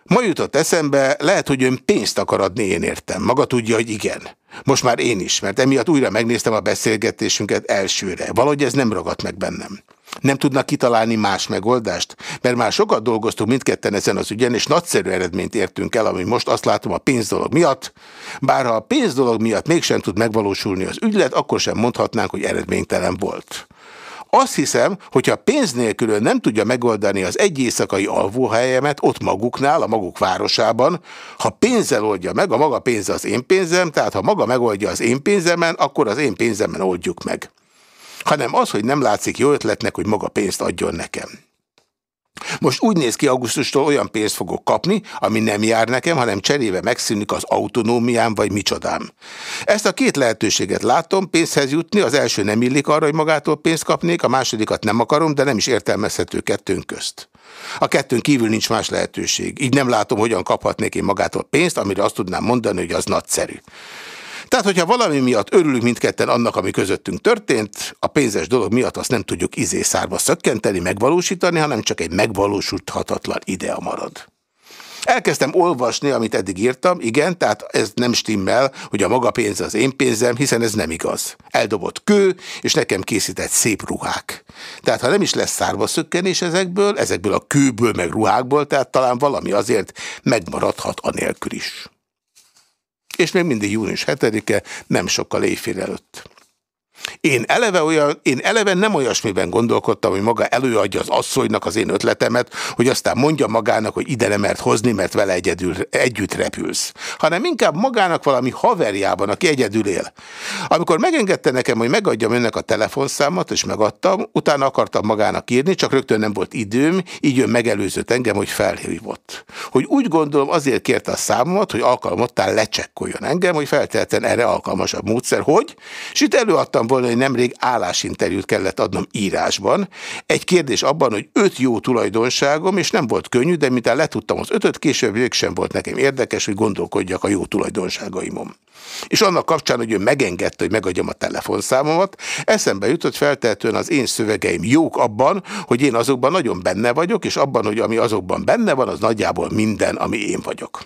[SPEAKER 1] Ma jutott eszembe, lehet, hogy ön pénzt akar adni, én értem. Maga tudja, hogy igen. Most már én is, mert emiatt újra megnéztem a beszélgetésünket elsőre. Valahogy ez nem ragadt meg bennem. Nem tudnak kitalálni más megoldást? Mert már sokat dolgoztunk mindketten ezen az ügyen, és nagyszerű eredményt értünk el, ami most azt látom a pénzdolog miatt. Bár ha a pénzdolog miatt mégsem tud megvalósulni az ügylet, akkor sem mondhatnánk, hogy eredménytelen volt. Azt hiszem, hogyha pénz nélkül nem tudja megoldani az egy éjszakai alvóhelyemet ott maguknál, a maguk városában, ha pénzzel oldja meg, a maga pénze az én pénzem, tehát ha maga megoldja az én pénzemen, akkor az én pénzemen oldjuk meg. Hanem az, hogy nem látszik jó ötletnek, hogy maga pénzt adjon nekem. Most úgy néz ki, augusztustól olyan pénzt fogok kapni, ami nem jár nekem, hanem cserébe megszűnik az autonómiám vagy micsodám. Ezt a két lehetőséget látom, pénzhez jutni, az első nem illik arra, hogy magától pénzt kapnék, a másodikat nem akarom, de nem is értelmezhető kettőnk közt. A kettőn kívül nincs más lehetőség. Így nem látom, hogyan kaphatnék én magától pénzt, amire azt tudnám mondani, hogy az nagyszerű. Tehát, hogyha valami miatt örülünk mindketten annak, ami közöttünk történt, a pénzes dolog miatt azt nem tudjuk izé szárba szökkenteni, megvalósítani, hanem csak egy megvalósíthatatlan idea marad. Elkezdtem olvasni, amit eddig írtam, igen, tehát ez nem stimmel, hogy a maga pénze az én pénzem, hiszen ez nem igaz. Eldobott kő, és nekem készített szép ruhák. Tehát ha nem is lesz szárba szökkenés ezekből, ezekből a kőből meg ruhákból, tehát talán valami azért megmaradhat anélkül is és még mindig június 7-e, nem sokkal éjfél előtt. Én eleve, olyan, én eleve nem olyasmiben gondolkodtam, hogy maga előadja az asszonynak az én ötletemet, hogy aztán mondja magának, hogy ide nem mert hozni, mert vele egyedül, együtt repülsz. Hanem inkább magának valami haverjában, aki egyedül él. Amikor megengedte nekem, hogy megadjam önnek a telefonszámot, és megadtam, utána akartam magának írni, csak rögtön nem volt időm, így ön megelőzött engem, hogy felhívott. Hogy úgy gondolom, azért kérte a számomat, hogy alkalmattál lecsekkoljon engem, hogy feltétlenül erre alkalmasabb módszer, hogy, és itt előadtam volna, hogy nemrég állásinterjút kellett adnom írásban. Egy kérdés abban, hogy öt jó tulajdonságom, és nem volt könnyű, de mintán letudtam az ötöt, később sem volt nekem érdekes, hogy gondolkodjak a jó tulajdonságaimon. És annak kapcsán, hogy ő megengedte, hogy megadjam a telefonszámomat, eszembe jutott feltehetően az én szövegeim jók abban, hogy én azokban nagyon benne vagyok, és abban, hogy ami azokban benne van, az nagyjából minden, ami én vagyok.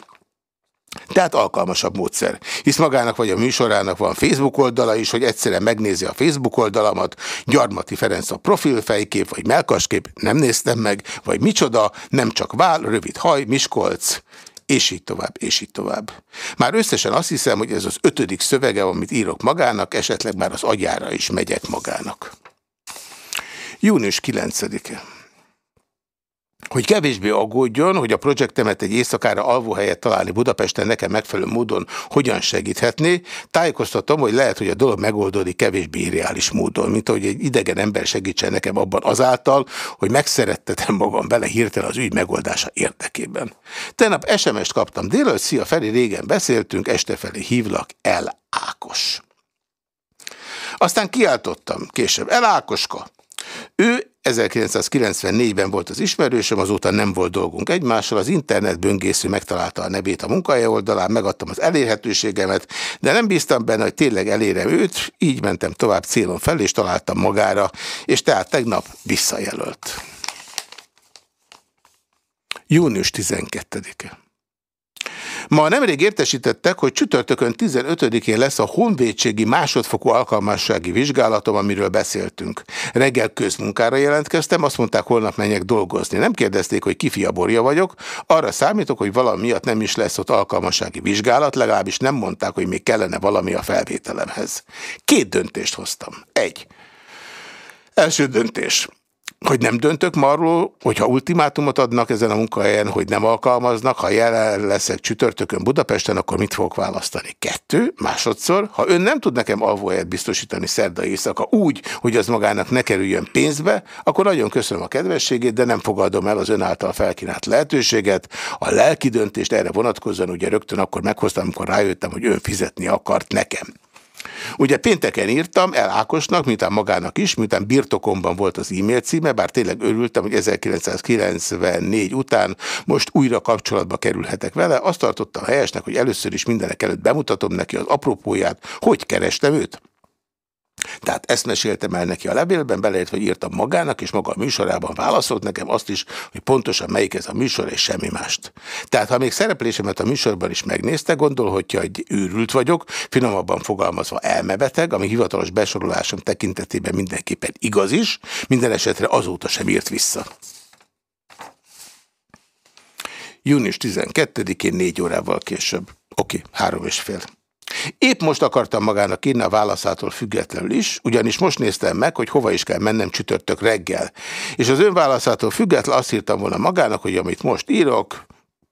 [SPEAKER 1] Tehát alkalmasabb módszer. Hisz magának vagy a műsorának van Facebook oldala is, hogy egyszerűen megnézi a Facebook oldalamat, Gyarmati Ferenc a profilfejkép, vagy melkaskép, nem néztem meg, vagy micsoda, nem csak váll, rövid haj, Miskolc, és így tovább, és így tovább. Már összesen azt hiszem, hogy ez az ötödik szövege, amit írok magának, esetleg már az agyára is megyek magának. Június 9-e hogy kevésbé aggódjon, hogy a projektemet egy éjszakára alvóhelyet találni Budapesten nekem megfelelő módon hogyan segíthetné, tájékoztatom, hogy lehet, hogy a dolog megoldódik kevésbé irreális módon, mint hogy egy idegen ember segítsen nekem abban azáltal, hogy megszerettetem magam vele hirtelen az ügy megoldása érdekében. Tegnap SMS-t kaptam délelőtt, szia Feri, régen beszéltünk, este felé hívlak, el Ákos. Aztán kiáltottam később, el Ákoska. Ő 1994-ben volt az ismerősöm, azóta nem volt dolgunk egymással, az internet böngésző megtalálta a nevét a munkahely oldalán, megadtam az elérhetőségemet, de nem bíztam benne, hogy tényleg elérem őt, így mentem tovább célon fel, és találtam magára, és tehát tegnap visszajelölt. Június 12-e. Ma nemrég értesítettek, hogy csütörtökön 15-én lesz a honvédségi másodfokú alkalmassági vizsgálatom, amiről beszéltünk. Reggel közmunkára jelentkeztem, azt mondták, holnap menjek dolgozni. Nem kérdezték, hogy ki borja vagyok, arra számítok, hogy valami miatt nem is lesz ott alkalmassági vizsgálat, legalábbis nem mondták, hogy még kellene valami a felvételemhez. Két döntést hoztam. Egy. Első döntés hogy nem döntök ma arról, hogyha ultimátumot adnak ezen a munkahelyen, hogy nem alkalmaznak, ha jelen leszek csütörtökön Budapesten, akkor mit fogok választani? Kettő, másodszor, ha ön nem tud nekem alvóhelyet biztosítani szerda éjszaka úgy, hogy az magának ne kerüljön pénzbe, akkor nagyon köszönöm a kedvességét, de nem fogadom el az ön által felkínált lehetőséget. A lelki döntést erre vonatkozóan ugye rögtön akkor meghoztam, amikor rájöttem, hogy ön fizetni akart nekem. Ugye pénteken írtam el Ákosnak, miután magának is, miután birtokomban volt az e-mail címe, bár tényleg örültem, hogy 1994 után most újra kapcsolatba kerülhetek vele. Azt tartottam helyesnek, hogy először is mindenek előtt bemutatom neki az apropóját, hogy kerestem őt. Tehát ezt meséltem el neki a levélben, beleértve, hogy írtam magának, és maga a műsorában válaszolt nekem azt is, hogy pontosan melyik ez a műsor, és semmi mást. Tehát ha még szereplésemet a műsorban is megnézte, gondolhatja, hogy őrült vagyok, finomabban fogalmazva elmebeteg, ami hivatalos besorolásom tekintetében mindenképpen igaz is, minden esetre azóta sem írt vissza. Június 12-én négy órával később. Oké, okay, három és fél. Épp most akartam magának írni a válaszától függetlenül is, ugyanis most néztem meg, hogy hova is kell mennem csütörtök reggel. És az ön válaszától függetlenül azt írtam volna magának, hogy amit most írok,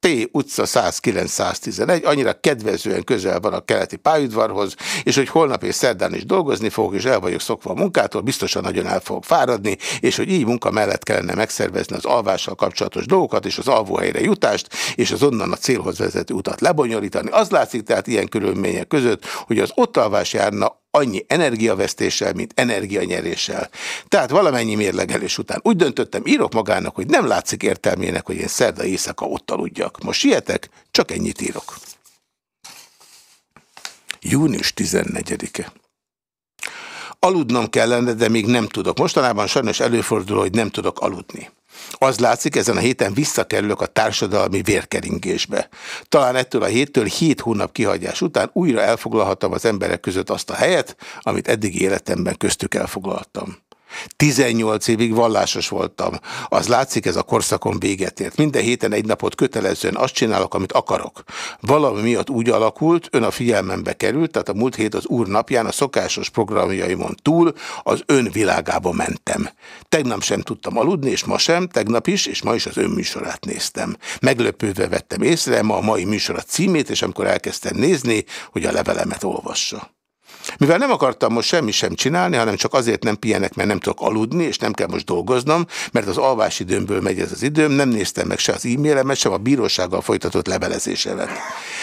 [SPEAKER 1] P. utca 109-111, annyira kedvezően közel van a keleti pályudvarhoz, és hogy holnap és szerdán is dolgozni fogok, és el vagyok szokva a munkától, biztosan nagyon el fogok fáradni, és hogy így munka mellett kellene megszervezni az alvással kapcsolatos dolgokat, és az alvóhelyre jutást, és az onnan a célhoz vezető utat lebonyolítani. Az látszik tehát ilyen körülmények között, hogy az ott alvás járna annyi energiavesztéssel, mint energianyeréssel. Tehát valamennyi mérlegelés után úgy döntöttem, írok magának, hogy nem látszik értelmének, hogy én szerda éjszaka ott aludjak. Most sietek, csak ennyit írok. Június 14-e. Aludnom kellene, de még nem tudok. Mostanában sajnos előfordul, hogy nem tudok aludni. Az látszik, ezen a héten visszakerülök a társadalmi vérkeringésbe. Talán ettől a héttől hét hónap kihagyás után újra elfoglalhatom az emberek között azt a helyet, amit eddig életemben köztük elfoglaltam. 18 évig vallásos voltam. Az látszik, ez a korszakon véget ért. Minden héten egy napot kötelezően azt csinálok, amit akarok. Valami miatt úgy alakult, ön a figyelmembe került, tehát a múlt hét az úr napján a szokásos programjaimon túl az ön világába mentem. Tegnap sem tudtam aludni, és ma sem, tegnap is, és ma is az ön műsorát néztem. Meglepődve vettem észre ma a mai műsorat címét, és amikor elkezdtem nézni, hogy a levelemet olvassa. Mivel nem akartam most semmi sem csinálni, hanem csak azért nem pihenek, mert nem tudok aludni, és nem kell most dolgoznom, mert az alvás időmből megy ez az időm, nem néztem meg se az e-mailemet, sem a bírósággal folytatott levelezésemet.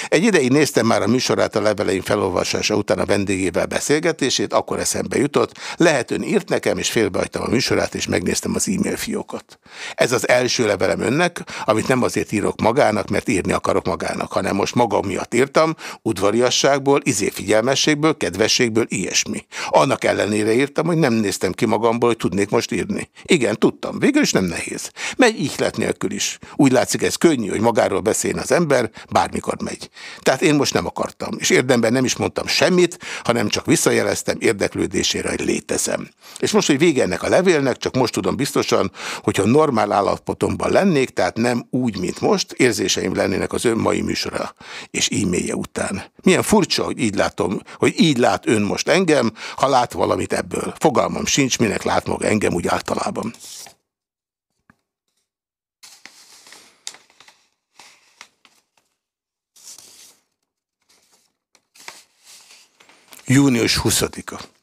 [SPEAKER 1] Egy ideig néztem már a műsorát a leveleim felolvasása után a vendégével beszélgetését, akkor eszembe jutott, lehet ön írt nekem, és félbehagytam a műsorát, és megnéztem az e-mail fiókat. Ez az első levelem önnek, amit nem azért írok magának, mert írni akarok magának, hanem most magam miatt írtam, udvariasságból, izé figyelmességből, kedves kedvességből ilyesmi. Annak ellenére írtam, hogy nem néztem ki magamból, hogy tudnék most írni. Igen, tudtam. Végül is nem nehéz. Megy ihlet nélkül is. Úgy látszik, ez könnyű, hogy magáról beszéljen az ember, bármikor megy. Tehát én most nem akartam. És érdemben nem is mondtam semmit, hanem csak visszajeleztem érdeklődésére, hogy létezem. És most, hogy vége ennek a levélnek, csak most tudom biztosan, hogyha normál állapotomban lennék, tehát nem úgy, mint most, érzéseim lennének az ön mai műsora és e-mailje után. Milyen furcsa, hogy így látom, hogy így lát lát ön most engem, ha lát valamit ebből. Fogalmam sincs, minek lát maga engem úgy általában. Június 20-a.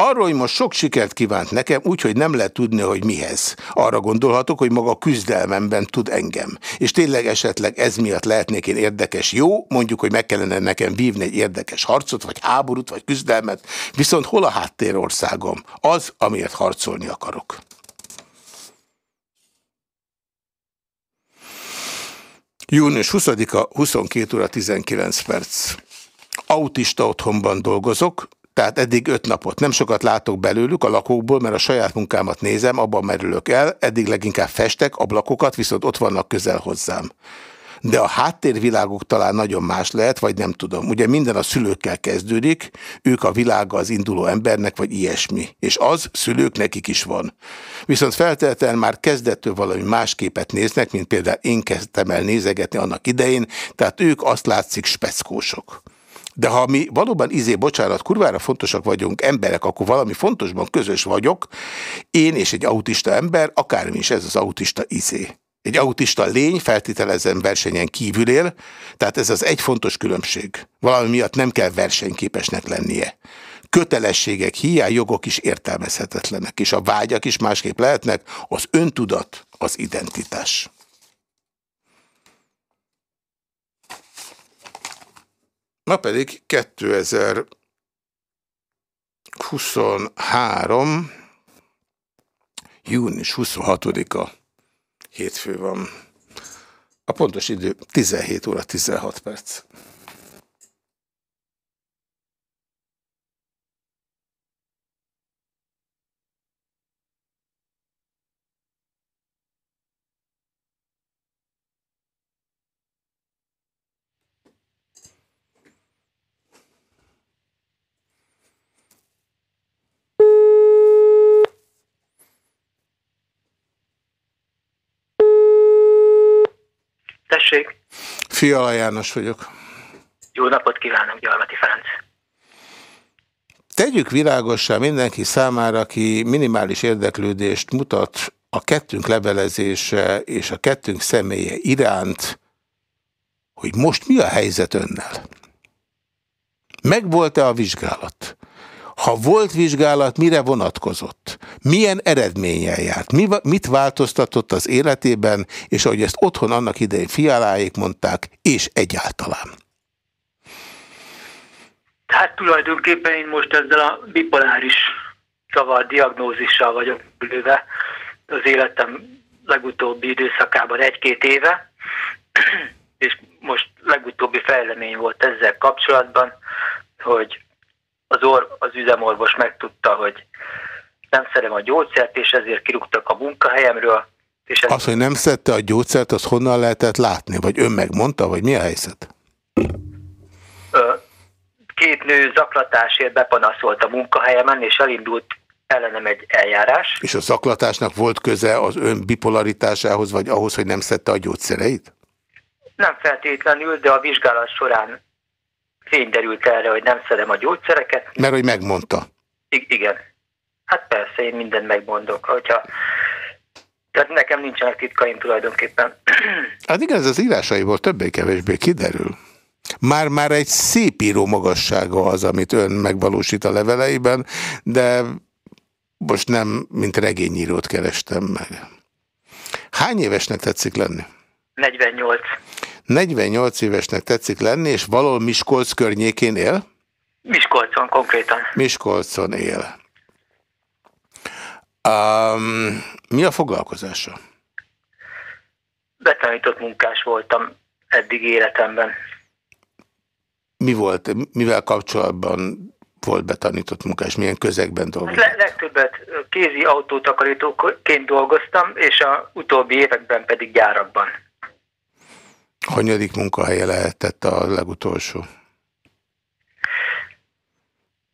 [SPEAKER 1] Arról, hogy most sok sikert kívánt nekem, úgyhogy nem lehet tudni, hogy mihez. Arra gondolhatok, hogy maga küzdelmemben tud engem. És tényleg esetleg ez miatt lehetnék én érdekes jó, mondjuk, hogy meg kellene nekem vívni egy érdekes harcot, vagy háborút, vagy küzdelmet, viszont hol a háttérországom? Az, amiért harcolni akarok. Június 20-a, 22 óra 19 perc. Autista otthonban dolgozok, tehát eddig öt napot. Nem sokat látok belőlük a lakókból, mert a saját munkámat nézem, abban merülök el, eddig leginkább festek, ablakokat, viszont ott vannak közel hozzám. De a háttérvilágok talán nagyon más lehet, vagy nem tudom. Ugye minden a szülőkkel kezdődik, ők a világa az induló embernek, vagy ilyesmi. És az szülők nekik is van. Viszont feltétlenül már kezdettől valami más képet néznek, mint például én kezdtem el nézegetni annak idején, tehát ők azt látszik speckósok. De ha mi valóban izé, bocsánat, kurvára fontosak vagyunk emberek, akkor valami fontosban közös vagyok, én és egy autista ember, akármi is ez az autista izé. Egy autista lény feltételezem versenyen kívül él, tehát ez az egy fontos különbség. Valami miatt nem kell versenyképesnek lennie. Kötelességek, hiány, jogok is értelmezhetetlenek, és a vágyak is másképp lehetnek, az öntudat, az identitás. Ma pedig 2023. június 26-a hétfő van. A pontos idő 17 óra 16 perc.
[SPEAKER 5] Tessék.
[SPEAKER 1] Fiala János vagyok.
[SPEAKER 5] Jó napot kívánok, Gyarmati Ferenc.
[SPEAKER 1] Tegyük világossá mindenki számára, aki minimális érdeklődést mutat a kettünk levelezése és a kettünk személye iránt, hogy most mi a helyzet önnel? Megvolt-e a vizsgálat? Ha volt vizsgálat, mire vonatkozott? Milyen eredménnyel járt? Mi, mit változtatott az életében, és ahogy ezt otthon annak idején fialáik mondták, és egyáltalán?
[SPEAKER 5] Hát tulajdonképpen én most ezzel a bipoláris szavar diagnózissal vagyok lőve az életem legutóbbi időszakában egy-két éve, *clears throat* és most legutóbbi fejlemény volt ezzel kapcsolatban, hogy az, or, az üzemorvos megtudta, hogy nem szedem a gyógyszert, és ezért kirúgtak a munkahelyemről. És
[SPEAKER 1] ez... Az, hogy nem szedte a gyógyszert, az honnan lehetett látni? Vagy ön megmondta, vagy mi a helyzet?
[SPEAKER 5] Két nő zaklatásért bepanaszolt a munkahelyemen, és elindult ellenem egy eljárás.
[SPEAKER 1] És a zaklatásnak volt köze az ön bipolaritásához, vagy ahhoz, hogy nem szedte a gyógyszereit?
[SPEAKER 5] Nem feltétlenül, de a vizsgálat során fény derült erre, hogy nem szedem a gyógyszereket.
[SPEAKER 1] Mert hogy megmondta.
[SPEAKER 5] I igen. Hát persze, én mindent megmondok. Hogyha... Tehát nekem nincsenek titkaim tulajdonképpen. *clears throat*
[SPEAKER 1] Hát igen, ez az írásaiból többé-kevésbé kiderül. Már-már egy szép író magassága az, amit ön megvalósít a leveleiben, de most nem, mint regényírót kerestem meg. Hány évesnek tetszik lenni?
[SPEAKER 5] 48.
[SPEAKER 1] 48 évesnek tetszik lenni, és valahol Miskolc környékén él?
[SPEAKER 5] Miskolcon konkrétan.
[SPEAKER 1] Miskolcon él. Um, mi a foglalkozása?
[SPEAKER 5] Betanított munkás voltam eddig életemben.
[SPEAKER 1] Mi volt, mivel kapcsolatban volt betanított munkás, milyen közegben dolgozott?
[SPEAKER 5] Le, legtöbbet kézi autótakarítóként dolgoztam, és a utóbbi években pedig gyárakban.
[SPEAKER 1] Hanyadik munkahelye lehetett a legutolsó?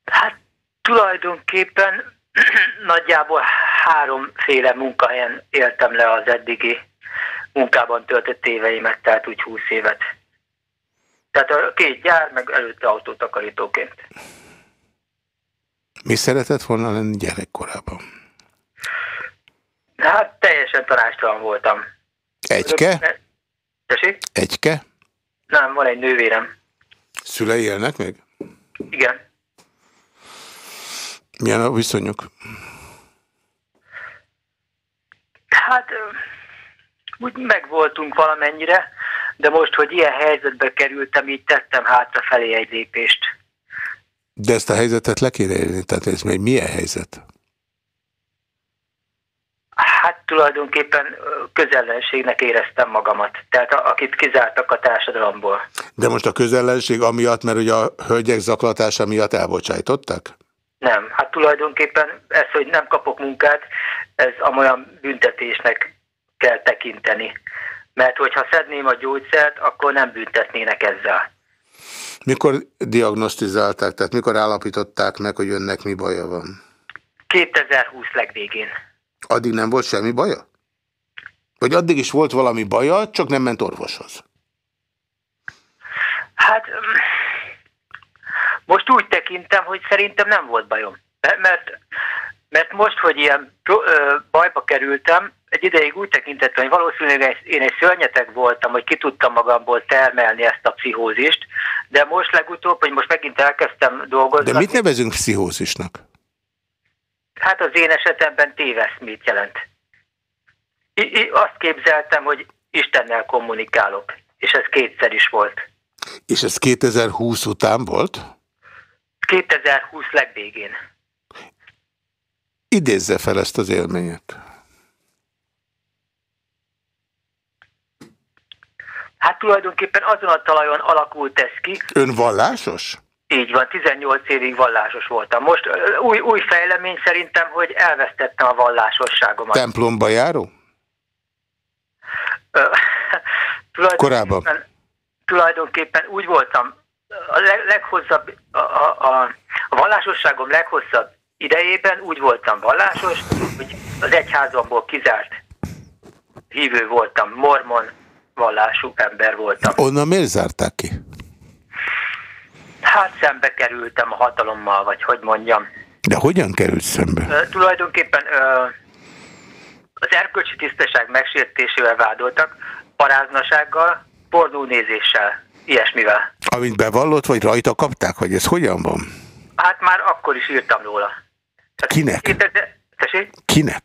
[SPEAKER 5] Hát tulajdonképpen *clears throat* nagyjából háromféle munkahelyen éltem le az eddigi munkában töltött éveimet, tehát úgy húsz évet. Tehát a két gyár, meg előtte autótakarítóként.
[SPEAKER 1] Mi szeretett volna lenni gyerekkorában?
[SPEAKER 5] Hát teljesen tanástalan voltam.
[SPEAKER 1] Egyke?
[SPEAKER 5] Tessék?
[SPEAKER 1] Egyke?
[SPEAKER 5] Nem, van egy nővérem.
[SPEAKER 1] Szülei élnek még?
[SPEAKER 5] Igen.
[SPEAKER 1] Milyen a viszonyuk?
[SPEAKER 5] Hát úgy megvoltunk valamennyire, de most, hogy ilyen helyzetbe kerültem, így tettem hátrafelé egy lépést.
[SPEAKER 1] De ezt a helyzetet le kéne élni, tehát ez még milyen helyzet?
[SPEAKER 5] Hát tulajdonképpen közellenségnek éreztem magamat. Tehát akit kizártak a társadalomból.
[SPEAKER 1] De most a közellenség amiatt, mert ugye a hölgyek zaklatása miatt elbocsájtottak?
[SPEAKER 5] Nem, hát tulajdonképpen ez, hogy nem kapok munkát, ez amolyan büntetésnek kell tekinteni. Mert hogyha szedném a gyógyszert, akkor nem büntetnének ezzel.
[SPEAKER 1] Mikor diagnosztizálták, tehát mikor állapították meg, hogy önnek mi baja van?
[SPEAKER 5] 2020 legvégén.
[SPEAKER 1] Addig nem volt semmi baja? Vagy addig is volt valami baja, csak nem ment orvoshoz?
[SPEAKER 5] Hát most úgy tekintem, hogy szerintem nem volt bajom. Mert, mert most, hogy ilyen bajba kerültem, egy ideig úgy tekintettem, hogy valószínűleg én egy szörnyeteg voltam, hogy ki tudtam magamból termelni ezt a pszichózist, de most legutóbb, hogy most megint elkezdtem dolgozni.
[SPEAKER 1] De mit nevezünk pszichózisnak?
[SPEAKER 5] Hát az én esetemben téveszmét jelent. I I azt képzeltem, hogy Istennel kommunikálok, és ez kétszer is volt.
[SPEAKER 1] És ez 2020 után volt?
[SPEAKER 5] 2020 legvégén.
[SPEAKER 1] Idézze fel ezt az élményet.
[SPEAKER 5] Hát tulajdonképpen azon a talajon alakult ez ki.
[SPEAKER 1] Ön vallásos?
[SPEAKER 5] Így van, 18 évig vallásos voltam. Most új, új fejlemény szerintem, hogy elvesztettem a vallásosságomat.
[SPEAKER 1] Templomba járó?
[SPEAKER 5] tulajdonképpen,
[SPEAKER 1] Korábban?
[SPEAKER 5] Tulajdonképpen úgy voltam, a leg, leghosszabb, a, a, a, a vallásosságom leghosszabb idejében úgy voltam vallásos, hogy az egyházamból kizárt hívő voltam, mormon, vallású ember voltam.
[SPEAKER 1] Onnan miért zárták ki?
[SPEAKER 5] Hát szembe kerültem a hatalommal, vagy hogy mondjam.
[SPEAKER 1] De hogyan került szembe?
[SPEAKER 5] Ö, tulajdonképpen ö, az erkölcsi tisztaság megsértésével vádoltak, paráznasággal, pornónézéssel, ilyesmivel.
[SPEAKER 1] Amint bevallott, vagy rajta kapták, hogy ez hogyan van?
[SPEAKER 5] Hát már akkor is írtam róla. Tehát
[SPEAKER 1] Kinek?
[SPEAKER 5] 2000 Tessék?
[SPEAKER 1] Kinek?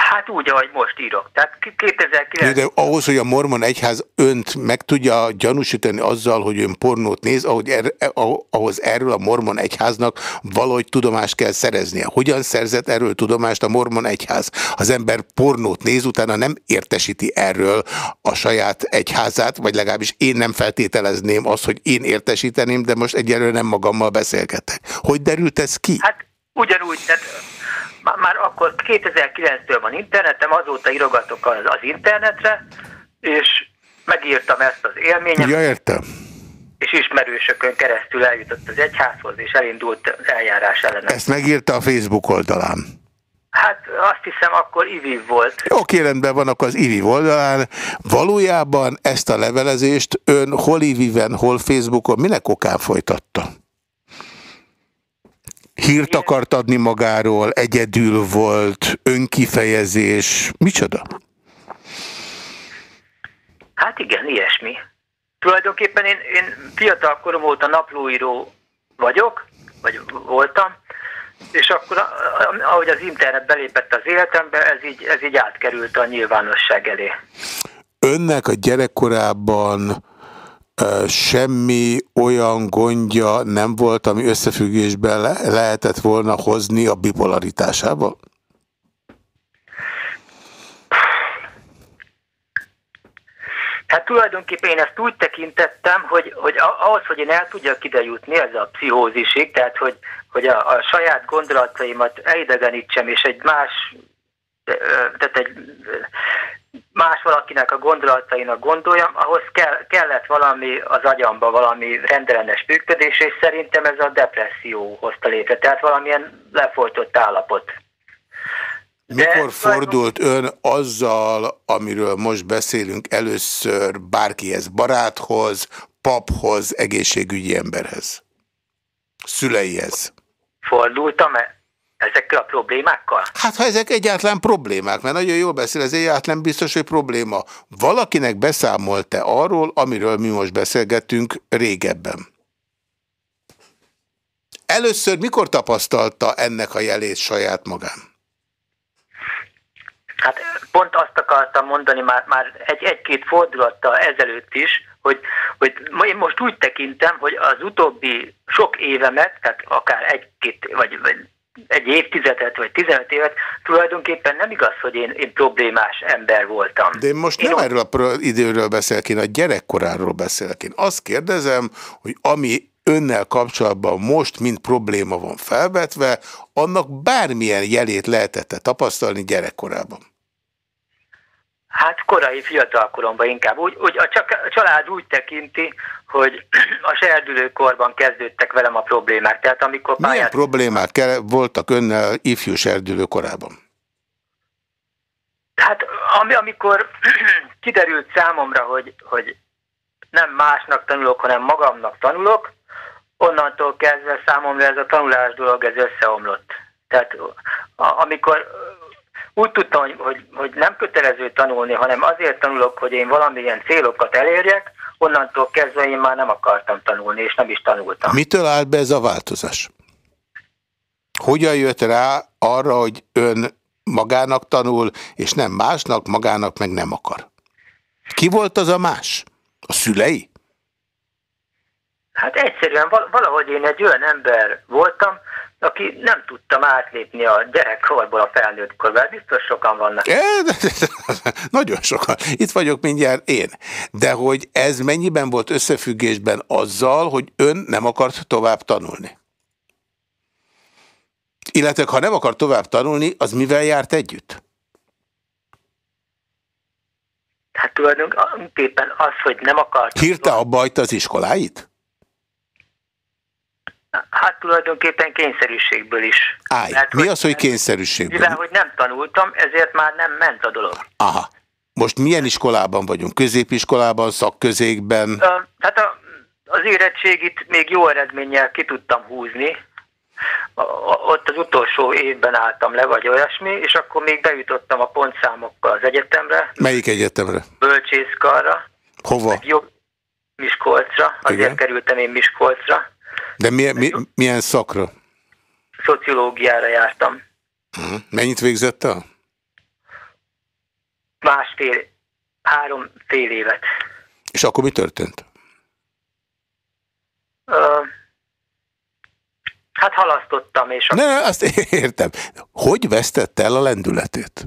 [SPEAKER 5] Hát úgy, ahogy most írok. Tehát ki- 2009...
[SPEAKER 1] De ahhoz, hogy a mormon egyház önt meg tudja gyanúsítani azzal, hogy ön pornót néz, ahogy er, ah- ahhoz erről a mormon egyháznak valahogy tudomást kell szereznie. Hogyan szerzett erről tudomást a mormon egyház? Az ember pornót néz, utána nem értesíti erről a saját egyházát, vagy legalábbis én nem feltételezném azt, hogy én értesíteném, de most egyelőre nem magammal beszélgetek. Hogy derült ez ki?
[SPEAKER 5] Hát ugyanúgy, tehát már akkor 2009-től van internetem, azóta írogatok az, az internetre, és megírtam ezt az élményem,
[SPEAKER 1] Ja, értem.
[SPEAKER 5] és ismerősökön keresztül eljutott az egyházhoz, és elindult az eljárás ellen.
[SPEAKER 1] Ezt megírta a Facebook oldalán.
[SPEAKER 5] Hát azt hiszem, akkor IVIV volt.
[SPEAKER 1] Oké, rendben van, akkor az IVI oldalán. Valójában ezt a levelezést ön hol IVI-ven, hol Facebookon, minek okán folytatta? Hírt akart adni magáról, egyedül volt, önkifejezés, micsoda?
[SPEAKER 5] Hát igen, ilyesmi. Tulajdonképpen én, én fiatal korom óta naplóíró vagyok, vagy voltam, és akkor, ahogy az internet belépett az életembe, ez így, ez így átkerült a nyilvánosság elé.
[SPEAKER 1] Önnek a gyerekkorában semmi olyan gondja nem volt, ami összefüggésben le lehetett volna hozni a bipolaritásával?
[SPEAKER 5] Hát tulajdonképpen én ezt úgy tekintettem, hogy, hogy ahhoz, hogy én el tudjak ide jutni, ez a pszichózisig, tehát hogy, hogy a, a saját gondolataimat elidegenítsem, és egy más, tehát egy más valakinek a gondolatainak gondoljam, ahhoz kell, kellett valami az agyamba, valami rendellenes működés, és szerintem ez a depresszió hozta létre, tehát valamilyen lefolytott állapot. De
[SPEAKER 1] Mikor fordult ön azzal, amiről most beszélünk először bárkihez, baráthoz, paphoz, egészségügyi emberhez? Szüleihez?
[SPEAKER 5] Fordultam-e ezekkel a problémákkal?
[SPEAKER 1] Hát ha ezek egyáltalán problémák, mert nagyon jól beszél, ez egyáltalán biztos, hogy probléma. Valakinek beszámolt-e arról, amiről mi most beszélgettünk régebben? Először mikor tapasztalta ennek a jelét saját magán?
[SPEAKER 5] Hát pont azt akartam mondani már, már egy, egy-két fordulattal ezelőtt is, hogy, hogy én most úgy tekintem, hogy az utóbbi sok évemet, tehát akár egy-két, vagy, vagy egy évtizedet, vagy 15 évet, tulajdonképpen nem igaz, hogy én, én problémás ember voltam.
[SPEAKER 1] De én most
[SPEAKER 5] Én
[SPEAKER 1] nem
[SPEAKER 5] ott-
[SPEAKER 1] erről a időről beszélek, én a gyerekkoráról beszélek. Én azt kérdezem, hogy ami önnel kapcsolatban most mind probléma van felvetve, annak bármilyen jelét lehetett -e tapasztalni gyerekkorában.
[SPEAKER 5] Hát korai fiatalkoromban inkább. Úgy, úgy, a, csak, a család úgy tekinti, hogy *clears throat* a serdülőkorban kezdődtek velem a problémák. Tehát amikor
[SPEAKER 1] Milyen
[SPEAKER 5] pályát...
[SPEAKER 1] problémák ke- voltak önnel ifjú serdülő korában?
[SPEAKER 5] Hát ami, amikor *clears throat* kiderült számomra, hogy, hogy nem másnak tanulok, hanem magamnak tanulok, onnantól kezdve számomra ez a tanulás dolog ez összeomlott. Tehát amikor úgy tudtam, hogy, hogy, hogy nem kötelező tanulni, hanem azért tanulok, hogy én valamilyen célokat elérjek, onnantól kezdve én már nem akartam tanulni, és nem is tanultam.
[SPEAKER 1] Mitől állt be ez a változás? Hogyan jött rá arra, hogy ön magának tanul, és nem másnak, magának meg nem akar? Ki volt az a más? A szülei?
[SPEAKER 5] Hát egyszerűen val- valahogy én egy olyan ember voltam, aki nem tudtam átlépni a gyerekkorból a felnőtt korba. Biztos sokan vannak.
[SPEAKER 1] E, Nagyon sokan. Itt vagyok mindjárt én. De hogy ez mennyiben volt összefüggésben azzal, hogy ön nem akart tovább tanulni? Illetve ha nem akar tovább tanulni, az mivel járt együtt?
[SPEAKER 5] Hát tulajdonképpen az, hogy nem akart.
[SPEAKER 1] Hirte abba az iskoláit?
[SPEAKER 5] Hát tulajdonképpen kényszerűségből is.
[SPEAKER 1] Állj, Mert, mi az, hogy kényszerűségből?
[SPEAKER 5] Mivel, hogy nem tanultam, ezért már nem ment a dolog.
[SPEAKER 1] Aha. Most milyen iskolában vagyunk? Középiskolában, szakközékben?
[SPEAKER 5] Hát a, az érettségit még jó eredménnyel ki tudtam húzni. Ott az utolsó évben álltam le, vagy olyasmi, és akkor még bejutottam a pontszámokkal az egyetemre.
[SPEAKER 1] Melyik egyetemre?
[SPEAKER 5] Bölcsészkarra.
[SPEAKER 1] Hova?
[SPEAKER 5] Jobb Miskolcra, azért Igen? kerültem én Miskolcra.
[SPEAKER 1] De milyen, mi, milyen szakra?
[SPEAKER 5] Szociológiára jártam.
[SPEAKER 1] Uh -huh. Mennyit végzett el?
[SPEAKER 5] Másfél, három fél évet.
[SPEAKER 1] És akkor mi történt?
[SPEAKER 5] Uh, hát halasztottam, és...
[SPEAKER 1] Ne, azt értem. Hogy vesztette el a lendületét?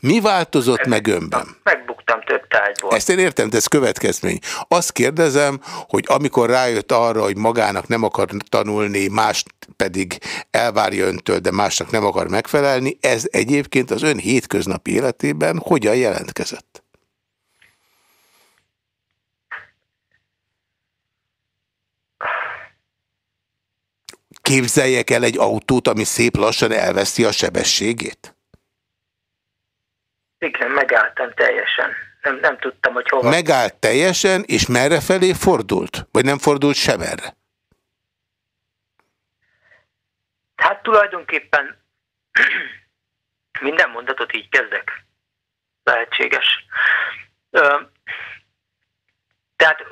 [SPEAKER 1] Mi változott meg, meg önben?
[SPEAKER 5] Megbuktam több tárgyból.
[SPEAKER 1] Ezt én értem, de ez következmény. Azt kérdezem, hogy amikor rájött arra, hogy magának nem akar tanulni, mást pedig elvárja öntől, de másnak nem akar megfelelni, ez egyébként az ön hétköznapi életében hogyan jelentkezett? Képzeljek el egy autót, ami szép lassan elveszti a sebességét?
[SPEAKER 5] Igen, megálltam teljesen. Nem, nem tudtam, hogy hova.
[SPEAKER 1] Megállt teljesen, és merre felé fordult? Vagy nem fordult sem erre?
[SPEAKER 5] Hát tulajdonképpen *clears throat* minden mondatot így kezdek. Lehetséges. Tehát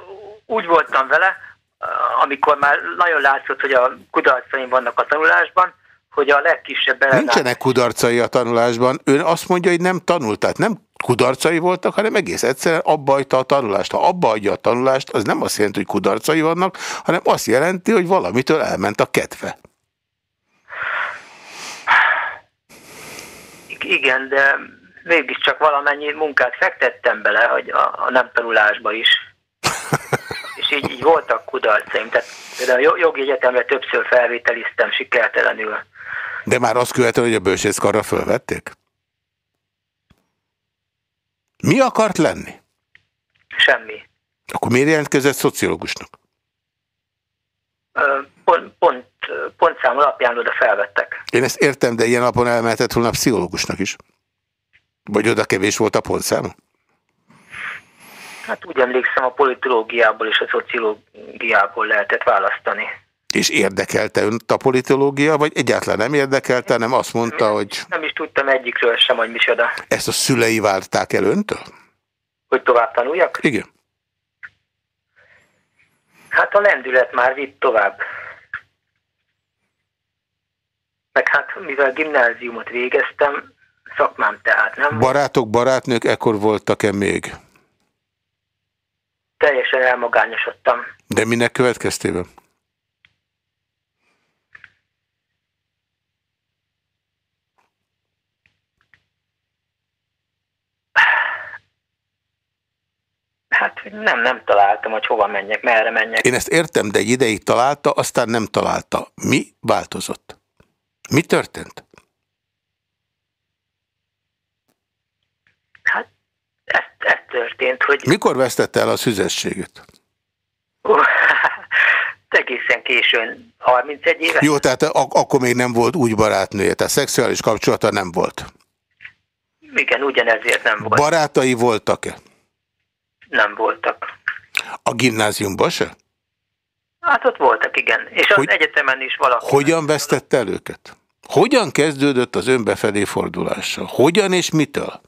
[SPEAKER 5] úgy voltam vele, amikor már nagyon látszott, hogy a kudarcaim vannak a tanulásban, hogy a legkisebb
[SPEAKER 1] ellenállás... Nincsenek kudarcai a tanulásban. Ön azt mondja, hogy nem tanult, tehát nem kudarcai voltak, hanem egész egyszerűen abba a tanulást. Ha abba adja a tanulást, az nem azt jelenti, hogy kudarcai vannak, hanem azt jelenti, hogy valamitől elment a kedve.
[SPEAKER 5] Igen, de mégiscsak valamennyi munkát fektettem bele, hogy a, a nem tanulásba is. *laughs* És így, így voltak kudarcaim. Tehát például a jogi egyetemre többször felvételiztem sikertelenül.
[SPEAKER 1] De már azt követően, hogy a bősészkarra fölvették? Mi akart lenni?
[SPEAKER 5] Semmi.
[SPEAKER 1] Akkor miért jelentkezett szociológusnak?
[SPEAKER 5] Pont, pont, pontszám alapján oda felvettek.
[SPEAKER 1] Én ezt értem, de ilyen napon elmehetett volna pszichológusnak is. Vagy oda kevés volt a pontszám?
[SPEAKER 5] Hát úgy emlékszem, a politológiából és a szociológiából lehetett választani.
[SPEAKER 1] És érdekelte önt a politológia, vagy egyáltalán nem érdekelte, nem azt mondta, hogy...
[SPEAKER 5] Nem is tudtam egyikről sem, hogy micsoda.
[SPEAKER 1] Ezt a szülei várták el öntől?
[SPEAKER 5] Hogy tovább tanuljak?
[SPEAKER 1] Igen.
[SPEAKER 5] Hát a lendület már vitt tovább. Meg hát, mivel gimnáziumot végeztem, szakmám tehát nem
[SPEAKER 1] Barátok, barátnők ekkor voltak-e még?
[SPEAKER 5] Teljesen elmagányosodtam.
[SPEAKER 1] De minek következtében?
[SPEAKER 5] Hát nem, nem találtam, hogy hova menjek, merre menjek.
[SPEAKER 1] Én ezt értem, de egy ideig találta, aztán nem találta. Mi változott? Mi történt?
[SPEAKER 5] Hát ez, ez történt, hogy...
[SPEAKER 1] Mikor vesztette el a szüzességet?
[SPEAKER 5] Uh, *laughs* egészen későn, 31 éve.
[SPEAKER 1] Jó, tehát ak akkor még nem volt úgy barátnője, tehát szexuális kapcsolata nem volt.
[SPEAKER 5] Igen, ugyanezért nem volt.
[SPEAKER 1] Barátai voltak-e?
[SPEAKER 5] Nem voltak.
[SPEAKER 1] A gimnáziumban se?
[SPEAKER 5] Hát ott voltak, igen. És az Hogy, egyetemen is valaki.
[SPEAKER 1] Hogyan vesztette el őket? Hogyan kezdődött az önbefelé fordulása? Hogyan és mitől?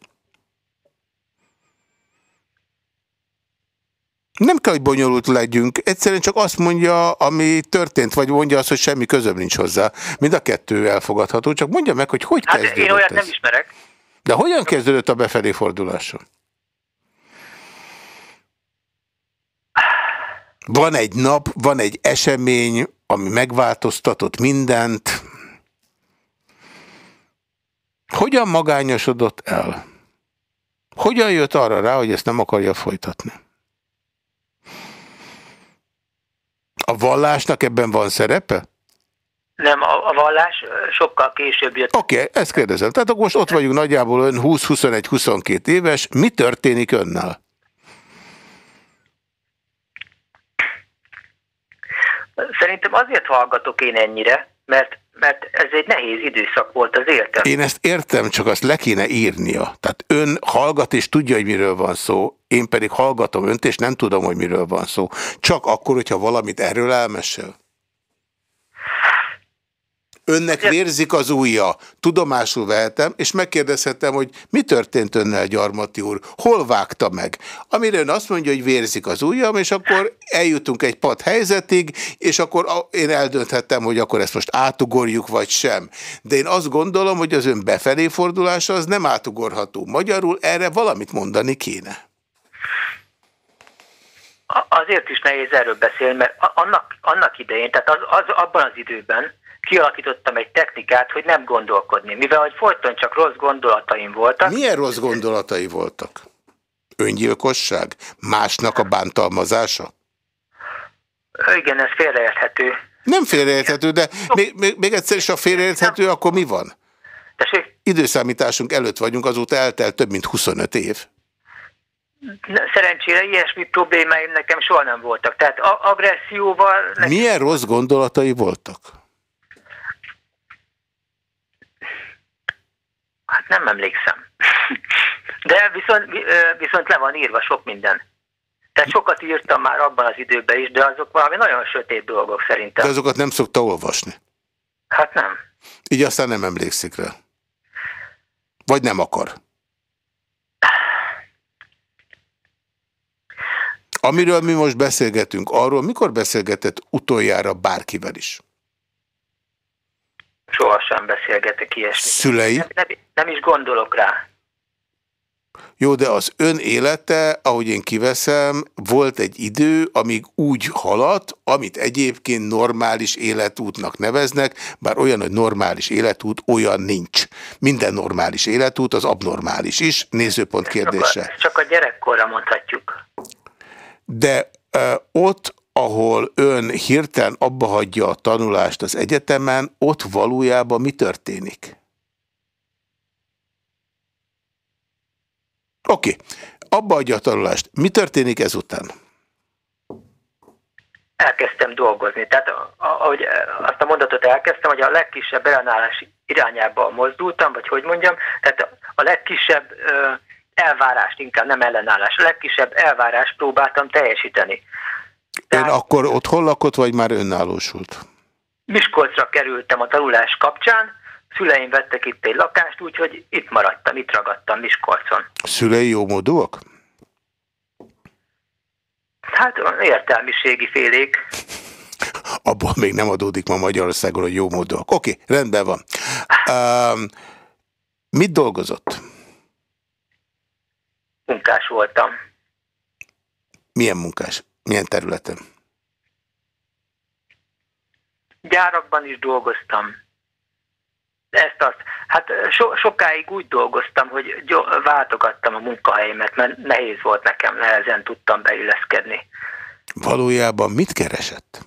[SPEAKER 1] Nem kell, hogy bonyolult legyünk, egyszerűen csak azt mondja, ami történt, vagy mondja azt, hogy semmi közöm nincs hozzá. Mind a kettő elfogadható, csak mondja meg, hogy hogy hát kezdődött én
[SPEAKER 5] olyat ez. nem ismerek.
[SPEAKER 1] De hogyan kezdődött a befelé fordulása? Van egy nap, van egy esemény, ami megváltoztatott mindent. Hogyan magányosodott el? Hogyan jött arra rá, hogy ezt nem akarja folytatni? A vallásnak ebben van szerepe?
[SPEAKER 5] Nem, a, a vallás sokkal később jött.
[SPEAKER 1] Oké, okay, ezt kérdezem. Tehát akkor most ott vagyunk nagyjából ön 20-21-22 éves. Mi történik önnel?
[SPEAKER 5] Szerintem azért hallgatok én ennyire, mert, mert ez egy nehéz időszak volt az életem.
[SPEAKER 1] Én ezt értem, csak azt le kéne írnia. Tehát ön hallgat és tudja, hogy miről van szó, én pedig hallgatom önt, és nem tudom, hogy miről van szó. Csak akkor, hogyha valamit erről elmesél. Önnek vérzik az ujja, tudomásul vehetem, és megkérdezhetem, hogy mi történt önnel, Gyarmati úr, hol vágta meg? Amire ön azt mondja, hogy vérzik az ujjam, és akkor eljutunk egy pad helyzetig, és akkor én eldönthettem, hogy akkor ezt most átugorjuk, vagy sem. De én azt gondolom, hogy az ön befelé fordulása az nem átugorható. Magyarul erre valamit mondani kéne.
[SPEAKER 5] Azért is nehéz erről beszélni, mert annak, annak idején, tehát az, az, abban az időben, kialakítottam egy technikát, hogy nem gondolkodni, mivel hogy folyton csak rossz gondolataim voltak.
[SPEAKER 1] Milyen rossz gondolatai voltak? Öngyilkosság? Másnak a bántalmazása?
[SPEAKER 5] Igen, ez félreérthető.
[SPEAKER 1] Nem félreérthető, de még, még, még egyszer is, a félreérthető, akkor mi van?
[SPEAKER 5] Tessék?
[SPEAKER 1] Időszámításunk előtt vagyunk, azóta eltelt több mint 25 év.
[SPEAKER 5] Szerencsére ilyesmi problémáim nekem soha nem voltak. Tehát agresszióval...
[SPEAKER 1] Milyen rossz gondolatai voltak?
[SPEAKER 5] Hát nem emlékszem. *laughs* De viszont, viszont le van írva sok minden. Tehát sokat írtam már abban az időben is, de azok valami nagyon sötét dolgok szerintem.
[SPEAKER 1] De azokat nem szokta olvasni?
[SPEAKER 5] Hát nem.
[SPEAKER 1] Így aztán nem emlékszik rá? Vagy nem akar? Amiről mi most beszélgetünk, arról mikor beszélgetett utoljára bárkivel is?
[SPEAKER 5] Sohasem beszélgetek ilyesmit.
[SPEAKER 1] Szülei? Nem,
[SPEAKER 5] nem, nem is gondolok rá.
[SPEAKER 1] Jó, de az ön élete, ahogy én kiveszem, volt egy idő, amíg úgy haladt, amit egyébként normális életútnak neveznek, bár olyan, hogy normális életút, olyan nincs. Minden normális életút, az abnormális is, nézőpont kérdése. Csak
[SPEAKER 5] a, csak a gyerekkorra mondhatjuk.
[SPEAKER 1] De uh, ott ahol ön hirtelen abba hagyja a tanulást az egyetemen, ott valójában mi történik? Oké, okay. abba hagyja a tanulást. Mi történik ezután?
[SPEAKER 5] Elkezdtem dolgozni. Tehát ahogy azt a mondatot elkezdtem, hogy a legkisebb ellenállás irányába mozdultam, vagy hogy mondjam, tehát a legkisebb elvárást, inkább nem ellenállás, a legkisebb elvárást próbáltam teljesíteni.
[SPEAKER 1] Ön akkor otthon lakott, vagy már önállósult?
[SPEAKER 5] Miskolcra kerültem a tanulás kapcsán, szüleim vettek itt egy lakást, úgyhogy itt maradtam, itt ragadtam Miskolcon.
[SPEAKER 1] Szülei jó módúak?
[SPEAKER 5] Hát értelmiségi félék.
[SPEAKER 1] Abban még nem adódik ma Magyarországon, hogy jó módúak. Oké, okay, rendben van. Um, mit dolgozott?
[SPEAKER 5] Munkás voltam.
[SPEAKER 1] Milyen munkás? Milyen területen?
[SPEAKER 5] Gyárakban is dolgoztam. Ezt azt. Hát so, sokáig úgy dolgoztam, hogy váltogattam a munkahelyemet, mert nehéz volt nekem, nehezen tudtam beilleszkedni.
[SPEAKER 1] Valójában mit keresett?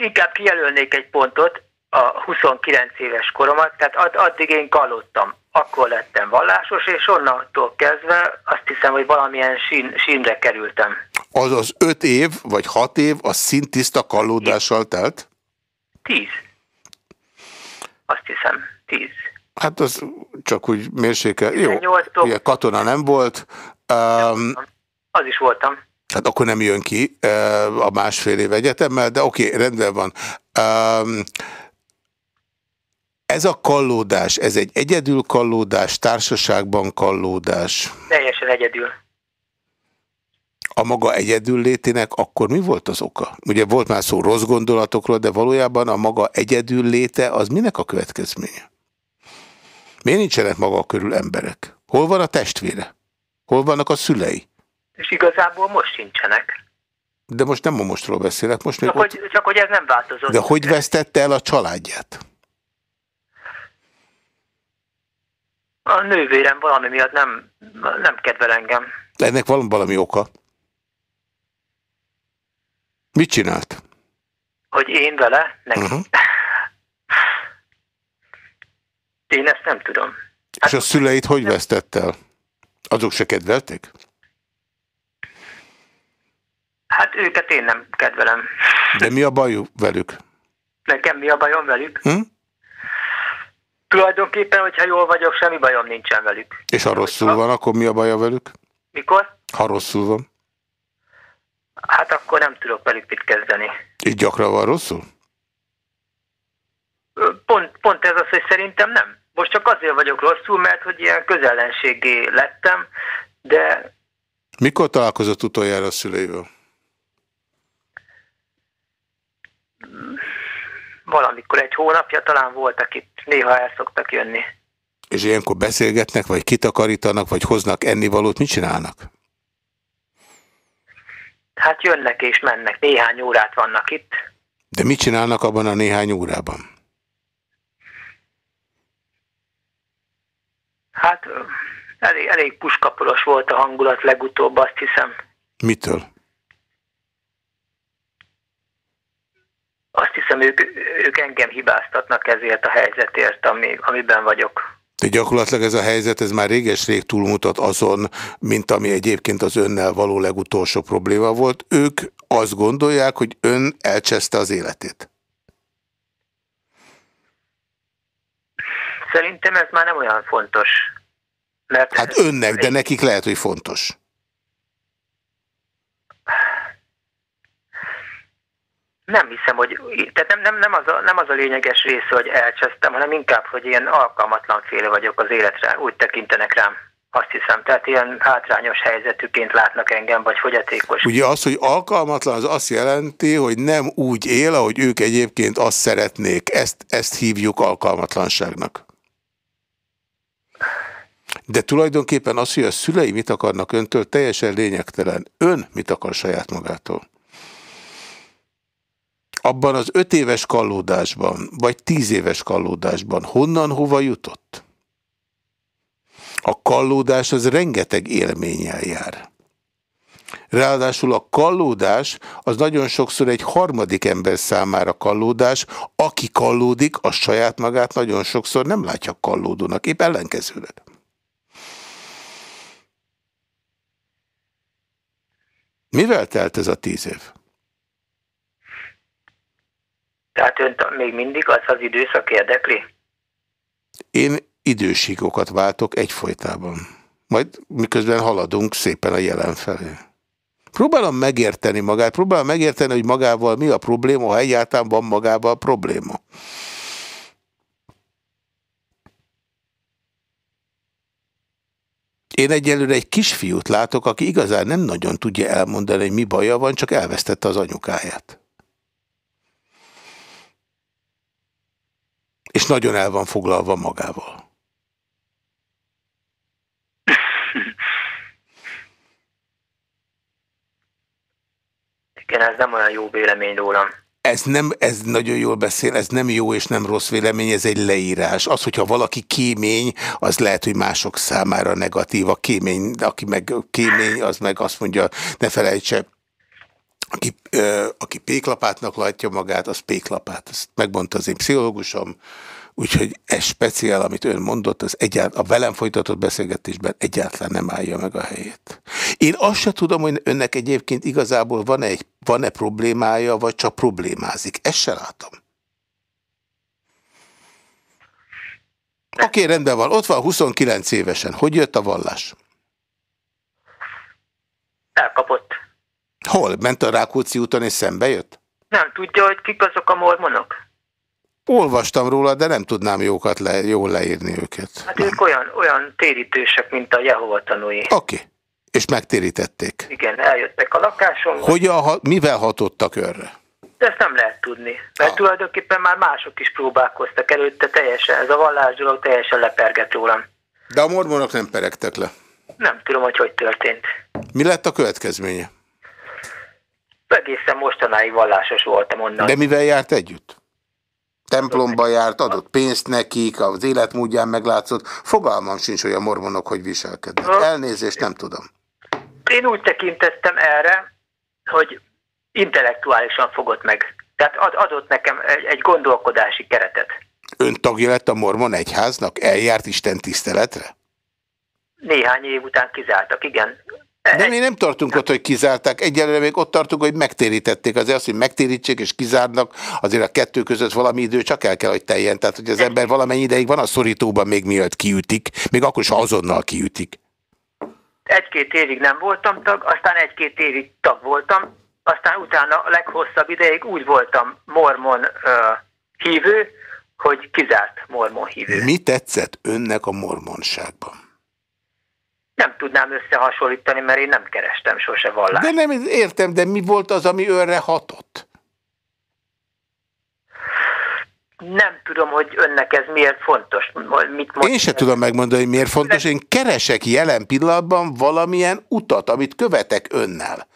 [SPEAKER 5] Inkább kijelölnék egy pontot, a 29 éves koromat, tehát addig én kalottam akkor lettem vallásos, és onnantól kezdve azt hiszem, hogy valamilyen sín, sínre kerültem.
[SPEAKER 1] Az az öt év, vagy hat év, az szintiszta kallódással telt?
[SPEAKER 5] Tíz. Azt hiszem, tíz.
[SPEAKER 1] Hát az csak úgy mérsékel. Jó, ugye katona nem volt. Um,
[SPEAKER 5] az is voltam.
[SPEAKER 1] Hát akkor nem jön ki uh, a másfél év egyetemmel, de oké, okay, rendben van. Um, ez a kallódás, ez egy egyedül kallódás, társaságban kallódás?
[SPEAKER 5] Teljesen egyedül.
[SPEAKER 1] A maga egyedül létének akkor mi volt az oka? Ugye volt már szó rossz gondolatokról, de valójában a maga egyedül léte az minek a következménye? Miért nincsenek maga körül emberek? Hol van a testvére? Hol vannak a szülei?
[SPEAKER 5] És igazából most sincsenek.
[SPEAKER 1] De most nem a mostról beszélek. Most
[SPEAKER 5] csak, hogy, csak hogy ez nem változott.
[SPEAKER 1] De hogy vesztette el a családját?
[SPEAKER 5] A nővérem valami miatt nem, nem kedvel engem.
[SPEAKER 1] De ennek van valami oka? Mit csinált?
[SPEAKER 5] Hogy én vele? Neki. Uh *laughs* -huh. Én ezt nem tudom.
[SPEAKER 1] Hát, És a szüleit hogy vesztett el? Azok se kedvelték?
[SPEAKER 5] Hát őket én nem kedvelem.
[SPEAKER 1] De mi a bajuk velük?
[SPEAKER 5] Nekem mi a bajom velük?
[SPEAKER 1] Hm?
[SPEAKER 5] Tulajdonképpen, hogyha jól vagyok, semmi bajom nincsen velük.
[SPEAKER 1] És ha rosszul van, akkor mi a baja velük?
[SPEAKER 5] Mikor?
[SPEAKER 1] Ha rosszul van.
[SPEAKER 5] Hát akkor nem tudok velük mit kezdeni.
[SPEAKER 1] Így gyakran van rosszul?
[SPEAKER 5] Pont, pont ez az, hogy szerintem nem. Most csak azért vagyok rosszul, mert hogy ilyen közellenségé lettem, de...
[SPEAKER 1] Mikor találkozott utoljára a szüleivel?
[SPEAKER 5] Valamikor egy hónapja talán voltak itt, néha el szoktak jönni.
[SPEAKER 1] És ilyenkor beszélgetnek, vagy kitakarítanak, vagy hoznak ennivalót, mit csinálnak?
[SPEAKER 5] Hát jönnek és mennek, néhány órát vannak itt.
[SPEAKER 1] De mit csinálnak abban a néhány órában?
[SPEAKER 5] Hát elég, elég puskaporos volt a hangulat legutóbb, azt hiszem.
[SPEAKER 1] Mitől?
[SPEAKER 5] Azt hiszem, ők, ők engem hibáztatnak ezért a helyzetért, ami, amiben vagyok.
[SPEAKER 1] De gyakorlatilag ez a helyzet, ez már réges-rég túlmutat azon, mint ami egyébként az önnel való legutolsó probléma volt. Ők azt gondolják, hogy ön elcseszte az életét.
[SPEAKER 5] Szerintem ez már nem olyan fontos. Mert
[SPEAKER 1] hát önnek, de nekik lehet, hogy fontos.
[SPEAKER 5] Nem hiszem, hogy tehát nem, nem, nem, az a, nem az a lényeges része, hogy elcsesztem, hanem inkább, hogy ilyen alkalmatlan féle vagyok az életre, úgy tekintenek rám. Azt hiszem, tehát ilyen hátrányos helyzetűként látnak engem, vagy fogyatékos.
[SPEAKER 1] Ugye az, hogy alkalmatlan, az azt jelenti, hogy nem úgy él, ahogy ők egyébként azt szeretnék. Ezt, ezt hívjuk alkalmatlanságnak. De tulajdonképpen az, hogy a szülei mit akarnak öntől, teljesen lényegtelen. Ön mit akar saját magától? Abban az öt éves kallódásban, vagy tíz éves kallódásban honnan hova jutott? A kallódás az rengeteg élménnyel jár. Ráadásul a kallódás az nagyon sokszor egy harmadik ember számára kallódás, aki kallódik, az saját magát nagyon sokszor nem látja kallódónak, épp ellenkezőleg. Mivel telt ez a tíz év?
[SPEAKER 5] Tehát önt még mindig az az időszak érdekli?
[SPEAKER 1] Én idősíkokat váltok egyfolytában. Majd miközben haladunk szépen a jelen felé. Próbálom megérteni magát, próbálom megérteni, hogy magával mi a probléma, ha egyáltalán van magával probléma. Én egyelőre egy kisfiút látok, aki igazán nem nagyon tudja elmondani, hogy mi baja van, csak elvesztette az anyukáját. És nagyon el van foglalva magával.
[SPEAKER 5] Igen, ez nem olyan jó vélemény rólam.
[SPEAKER 1] Ez, nem, ez nagyon jól beszél, ez nem jó és nem rossz vélemény, ez egy leírás. Az, hogyha valaki kémény, az lehet, hogy mások számára negatív. A kémény, aki meg kémény, az meg azt mondja, ne felejtse, aki, aki péklapátnak látja magát, az péklapát. Ezt megmondta az én pszichológusom, úgyhogy ez speciál, amit ön mondott, az egyáltalán, a velem folytatott beszélgetésben egyáltalán nem állja meg a helyét. Én azt se tudom, hogy önnek egyébként igazából van-e van -e problémája, vagy csak problémázik. Ezt se látom. Oké, okay, rendben van. Ott van 29 évesen. Hogy jött a vallás?
[SPEAKER 5] Elkapott.
[SPEAKER 1] Hol? Ment a Rákóczi úton és szembe jött?
[SPEAKER 5] Nem tudja, hogy kik azok a mormonok?
[SPEAKER 1] Olvastam róla, de nem tudnám jókat le, jól leírni őket.
[SPEAKER 5] Hát nem. ők olyan, olyan térítősek, mint a Jehova tanúi.
[SPEAKER 1] Oké. Okay. És megtérítették.
[SPEAKER 5] Igen, eljöttek a lakásomba.
[SPEAKER 1] Hogyan, mivel hatottak önre?
[SPEAKER 5] De ezt nem lehet tudni, mert ah. tulajdonképpen már mások is próbálkoztak előtte teljesen, ez a vallás dolog teljesen lepergett rólam.
[SPEAKER 1] De a mormonok nem peregtek le?
[SPEAKER 5] Nem tudom, hogy hogy történt.
[SPEAKER 1] Mi lett a következménye?
[SPEAKER 5] Egészen mostanáig vallásos voltam onnan.
[SPEAKER 1] De mivel járt együtt? Templomba járt, adott pénzt nekik, az életmódján meglátszott. Fogalmam sincs, hogy a mormonok hogy viselkednek. Elnézést nem tudom.
[SPEAKER 5] Én úgy tekintettem erre, hogy intellektuálisan fogott meg. Tehát adott nekem egy, egy gondolkodási keretet.
[SPEAKER 1] Ön tagja lett a mormon egyháznak? Eljárt Isten tiszteletre?
[SPEAKER 5] Néhány év után kizártak, igen.
[SPEAKER 1] De mi nem tartunk ott, hogy kizárták. Egyelőre még ott tartunk, hogy megtérítették. Azért azt, hogy megtérítsék és kizárnak, azért a kettő között valami idő csak el kell, hogy teljen. Tehát, hogy az ember valamennyi ideig van a szorítóban még mielőtt kiütik, még akkor is, ha azonnal kiütik.
[SPEAKER 5] Egy-két évig nem voltam tag, aztán egy-két évig tag voltam, aztán utána a leghosszabb ideig úgy voltam mormon uh, hívő, hogy kizárt mormon hívő.
[SPEAKER 1] Mi tetszett önnek a mormonságban?
[SPEAKER 5] Nem tudnám összehasonlítani, mert én nem kerestem sose vallást.
[SPEAKER 1] De nem értem, de mi volt az, ami önre hatott?
[SPEAKER 5] Nem tudom, hogy önnek ez miért fontos. Mit
[SPEAKER 1] Én se tudom megmondani, hogy miért fontos. Én keresek jelen pillanatban valamilyen utat, amit követek önnel.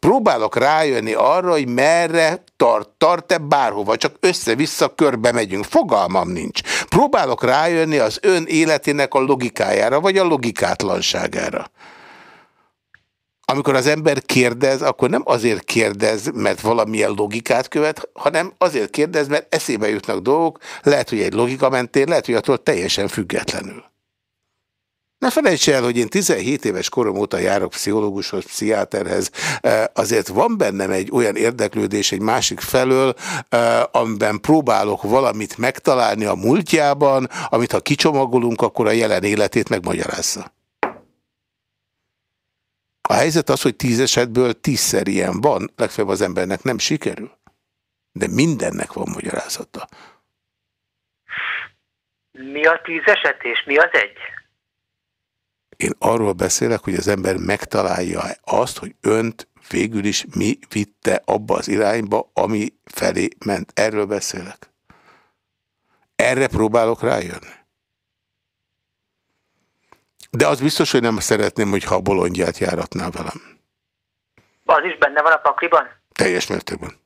[SPEAKER 1] Próbálok rájönni arra, hogy merre tart, tart-e bárhova, csak össze-vissza körbe megyünk. Fogalmam nincs. Próbálok rájönni az ön életének a logikájára, vagy a logikátlanságára. Amikor az ember kérdez, akkor nem azért kérdez, mert valamilyen logikát követ, hanem azért kérdez, mert eszébe jutnak dolgok, lehet, hogy egy logika mentén, lehet, hogy attól teljesen függetlenül. Ne felejts el, hogy én 17 éves korom óta járok pszichológushoz, pszichiáterhez, azért van bennem egy olyan érdeklődés egy másik felől, amiben próbálok valamit megtalálni a múltjában, amit ha kicsomagolunk, akkor a jelen életét megmagyarázza. A helyzet az, hogy tíz esetből tízszer ilyen van, legfeljebb az embernek nem sikerül. De mindennek van magyarázata.
[SPEAKER 5] Mi a tíz eset és mi az egy?
[SPEAKER 1] Én arról beszélek, hogy az ember megtalálja azt, hogy önt végül is mi vitte abba az irányba, ami felé ment. Erről beszélek. Erre próbálok rájönni. De az biztos, hogy nem szeretném, hogyha a bolondját járatná velem.
[SPEAKER 5] Az is benne van a pakliban?
[SPEAKER 1] Teljes mértékben.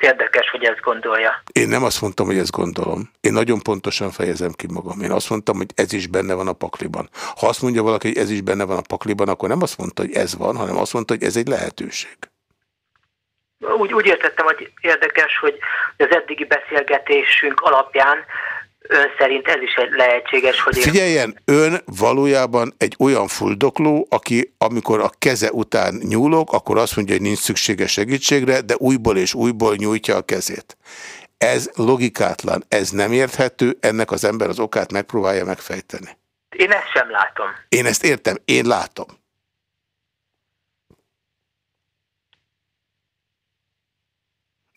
[SPEAKER 5] Érdekes, hogy ezt gondolja.
[SPEAKER 1] Én nem azt mondtam, hogy ezt gondolom. Én nagyon pontosan fejezem ki magam. Én azt mondtam, hogy ez is benne van a pakliban. Ha azt mondja valaki, hogy ez is benne van a pakliban, akkor nem azt mondta, hogy ez van, hanem azt mondta, hogy ez egy lehetőség.
[SPEAKER 5] Úgy, úgy értettem, hogy érdekes, hogy az eddigi beszélgetésünk alapján ön szerint ez is lehetséges, hogy...
[SPEAKER 1] Figyeljen, ön valójában egy olyan fuldokló, aki amikor a keze után nyúlok, akkor azt mondja, hogy nincs szüksége segítségre, de újból és újból nyújtja a kezét. Ez logikátlan, ez nem érthető, ennek az ember az okát megpróbálja megfejteni.
[SPEAKER 5] Én ezt sem látom.
[SPEAKER 1] Én ezt értem, én látom.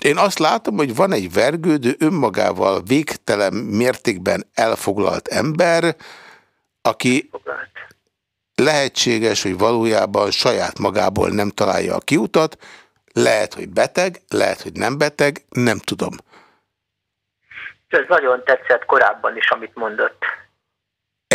[SPEAKER 1] Én azt látom, hogy van egy vergődő, önmagával végtelen mértékben elfoglalt ember, aki lehetséges, hogy valójában saját magából nem találja a kiutat, lehet, hogy beteg, lehet, hogy nem beteg, nem tudom.
[SPEAKER 5] Ez nagyon tetszett korábban is, amit mondott.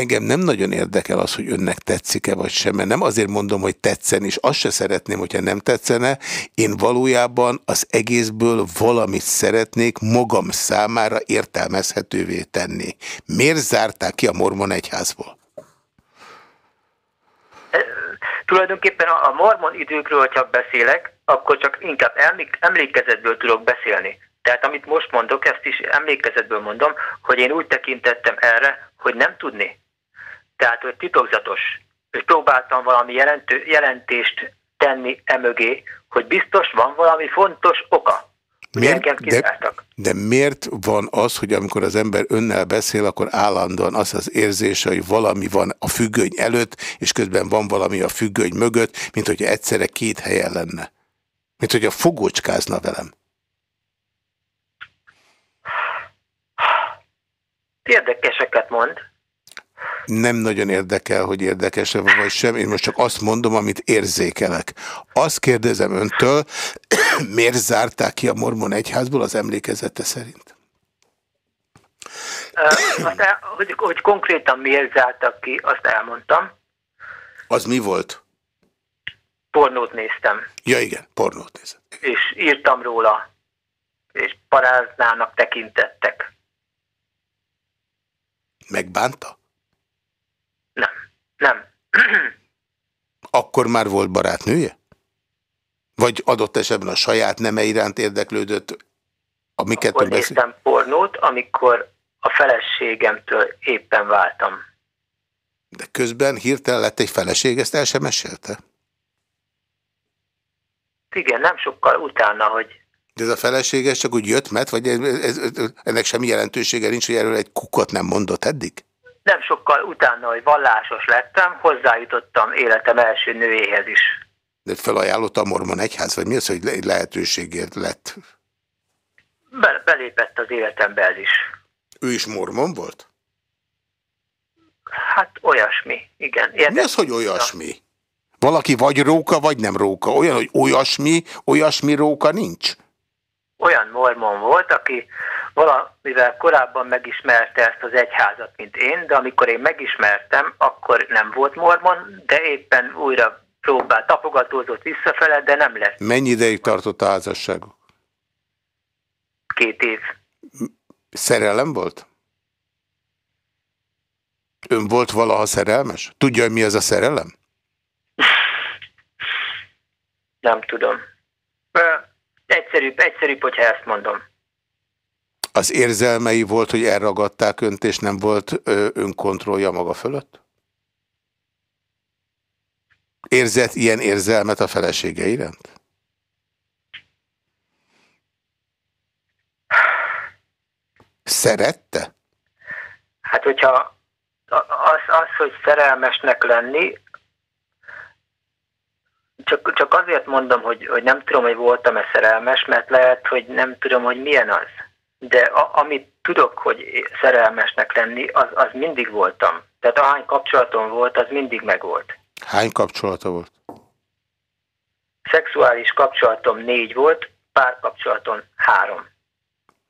[SPEAKER 1] Engem nem nagyon érdekel az, hogy önnek tetszik-e vagy sem, mert nem azért mondom, hogy tetszen, és azt se szeretném, hogyha nem tetszene. Én valójában az egészből valamit szeretnék magam számára értelmezhetővé tenni. Miért zárták ki a mormon egyházból?
[SPEAKER 5] Tulajdonképpen a mormon időkről, hogyha beszélek, akkor csak inkább emlékezetből tudok beszélni. Tehát amit most mondok, ezt is emlékezetből mondom, hogy én úgy tekintettem erre, hogy nem tudni. Tehát, hogy titokzatos. És próbáltam valami jelentő, jelentést tenni emögé, hogy biztos van valami fontos oka.
[SPEAKER 1] Miért, de, de miért van az, hogy amikor az ember önnel beszél, akkor állandóan az az érzése, hogy valami van a függöny előtt, és közben van valami a függöny mögött, mint hogy egyszerre két helyen lenne. Mint hogy a fogócskázna velem.
[SPEAKER 5] Érdekeseket mond
[SPEAKER 1] nem nagyon érdekel, hogy érdekes-e vagy sem, én most csak azt mondom, amit érzékelek. Azt kérdezem öntől, *clears throat* miért zárták ki a mormon egyházból az emlékezete szerint?
[SPEAKER 5] Azt el, hogy, hogy konkrétan miért zártak ki, azt elmondtam.
[SPEAKER 1] Az mi volt?
[SPEAKER 5] Pornót néztem.
[SPEAKER 1] Ja igen, pornót néztem.
[SPEAKER 5] És írtam róla, és paráznának tekintettek.
[SPEAKER 1] Megbánta?
[SPEAKER 5] Nem. *clears throat*
[SPEAKER 1] Akkor már volt barátnője? Vagy adott esetben a saját neme iránt érdeklődött?
[SPEAKER 5] Amiket Akkor néztem pornót, amikor a feleségemtől éppen váltam.
[SPEAKER 1] De közben hirtelen lett egy feleség, ezt el sem mesélte?
[SPEAKER 5] Igen, nem sokkal utána, hogy...
[SPEAKER 1] De ez a feleség ez csak úgy jött, mert vagy ez, ez, ennek semmi jelentősége nincs, hogy erről egy kukot nem mondott eddig?
[SPEAKER 5] Nem sokkal utána, hogy vallásos lettem, hozzájutottam életem első nőjéhez is.
[SPEAKER 1] De felajánlotta a mormon egyház, vagy mi az, hogy egy lehetőségért lett?
[SPEAKER 5] Be, belépett az életembe ez is.
[SPEAKER 1] Ő is mormon volt?
[SPEAKER 5] Hát olyasmi, igen. Érdekes.
[SPEAKER 1] Mi az, hogy olyasmi? Valaki vagy róka, vagy nem róka. Olyan, hogy olyasmi, olyasmi róka nincs?
[SPEAKER 5] Olyan mormon volt, aki valamivel korábban megismerte ezt az egyházat, mint én, de amikor én megismertem, akkor nem volt mormon, de éppen újra próbált, tapogatózott visszafele, de nem lett.
[SPEAKER 1] Mennyi ideig tartott a házasságuk?
[SPEAKER 5] Két év.
[SPEAKER 1] Szerelem volt? Ön volt valaha szerelmes? Tudja, hogy mi az a szerelem?
[SPEAKER 5] Nem tudom. Egyszerűbb, egyszerűbb, hogyha ezt mondom.
[SPEAKER 1] Az érzelmei volt, hogy elragadták önt, és nem volt önkontrollja maga fölött? Érzett ilyen érzelmet a felesége iránt? Szerette?
[SPEAKER 5] Hát, hogyha az, az hogy szerelmesnek lenni, csak, csak azért mondom, hogy, hogy nem tudom, hogy voltam-e szerelmes, mert lehet, hogy nem tudom, hogy milyen az. De a, amit tudok, hogy szerelmesnek lenni, az, az mindig voltam. Tehát ahány kapcsolatom volt, az mindig megvolt.
[SPEAKER 1] Hány kapcsolata volt?
[SPEAKER 5] Szexuális kapcsolatom négy volt, párkapcsolatom három.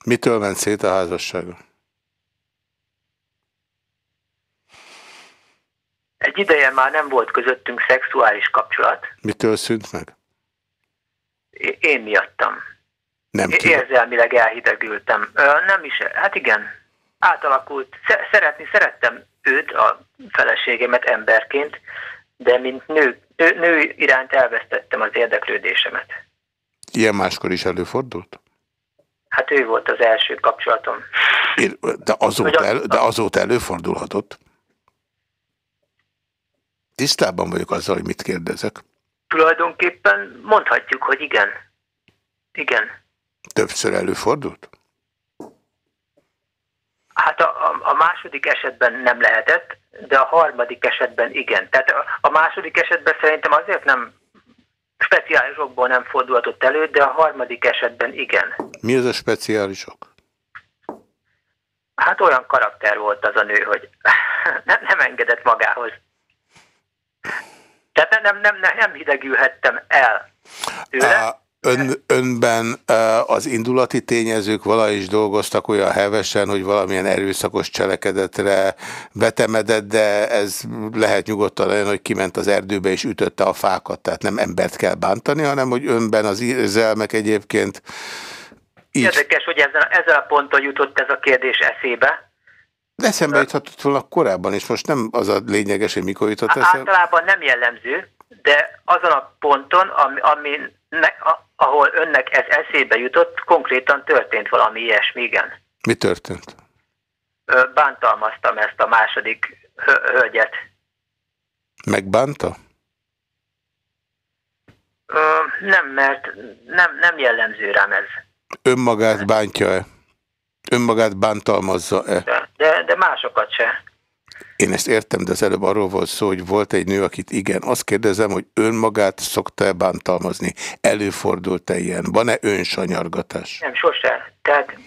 [SPEAKER 1] Mitől ment szét a házassága?
[SPEAKER 5] Egy ideje már nem volt közöttünk szexuális kapcsolat.
[SPEAKER 1] Mitől szűnt meg?
[SPEAKER 5] Én miattam.
[SPEAKER 1] Nem
[SPEAKER 5] tudom. Érzelmileg elhidegültem. Nem is, hát igen, átalakult. Szeretni szerettem őt, a feleségemet emberként, de mint nő, nő, nő iránt elvesztettem az érdeklődésemet.
[SPEAKER 1] Ilyen máskor is előfordult?
[SPEAKER 5] Hát ő volt az első kapcsolatom.
[SPEAKER 1] De azóta, el, de azóta előfordulhatott? Tisztában vagyok azzal, hogy mit kérdezek.
[SPEAKER 5] Tulajdonképpen mondhatjuk, hogy igen. Igen.
[SPEAKER 1] Többször előfordult?
[SPEAKER 5] Hát a, a, a második esetben nem lehetett, de a harmadik esetben igen. Tehát a, a második esetben szerintem azért nem speciálisokból nem fordulhatott elő, de a harmadik esetben igen.
[SPEAKER 1] Mi az a speciálisok?
[SPEAKER 5] Hát olyan karakter volt az a nő, hogy *laughs* nem, nem engedett magához. Tehát nem, nem, nem, nem hidegülhettem el tőle.
[SPEAKER 1] Ön, önben az indulati tényezők vala is dolgoztak olyan hevesen, hogy valamilyen erőszakos cselekedetre betemedett, de ez lehet nyugodtan olyan, hogy kiment az erdőbe és ütötte a fákat, tehát nem embert kell bántani, hanem hogy önben az érzelmek egyébként
[SPEAKER 5] így... Érdekes, hogy ezzel, ezzel a ponton jutott ez a kérdés eszébe.
[SPEAKER 1] De eszembe juthatott volna korábban, és most nem az a lényeges, hogy mikor jutott
[SPEAKER 5] eszembe. Általában nem jellemző, de azon a ponton, ami, ami ne, a, ahol önnek ez eszébe jutott, konkrétan történt valami ilyesmi, igen.
[SPEAKER 1] Mi történt?
[SPEAKER 5] Bántalmaztam ezt a második hölgyet.
[SPEAKER 1] Megbánta?
[SPEAKER 5] Nem, mert nem, nem jellemző rám ez.
[SPEAKER 1] Önmagát bántja-e? Önmagát bántalmazza-e?
[SPEAKER 5] De, de, de másokat se.
[SPEAKER 1] Én ezt értem, de az előbb arról volt szó, hogy volt egy nő, akit igen. Azt kérdezem, hogy önmagát szokta-e bántalmazni? Előfordult-e ilyen? Van-e önsanyargatás?
[SPEAKER 5] Nem, sose. Tehát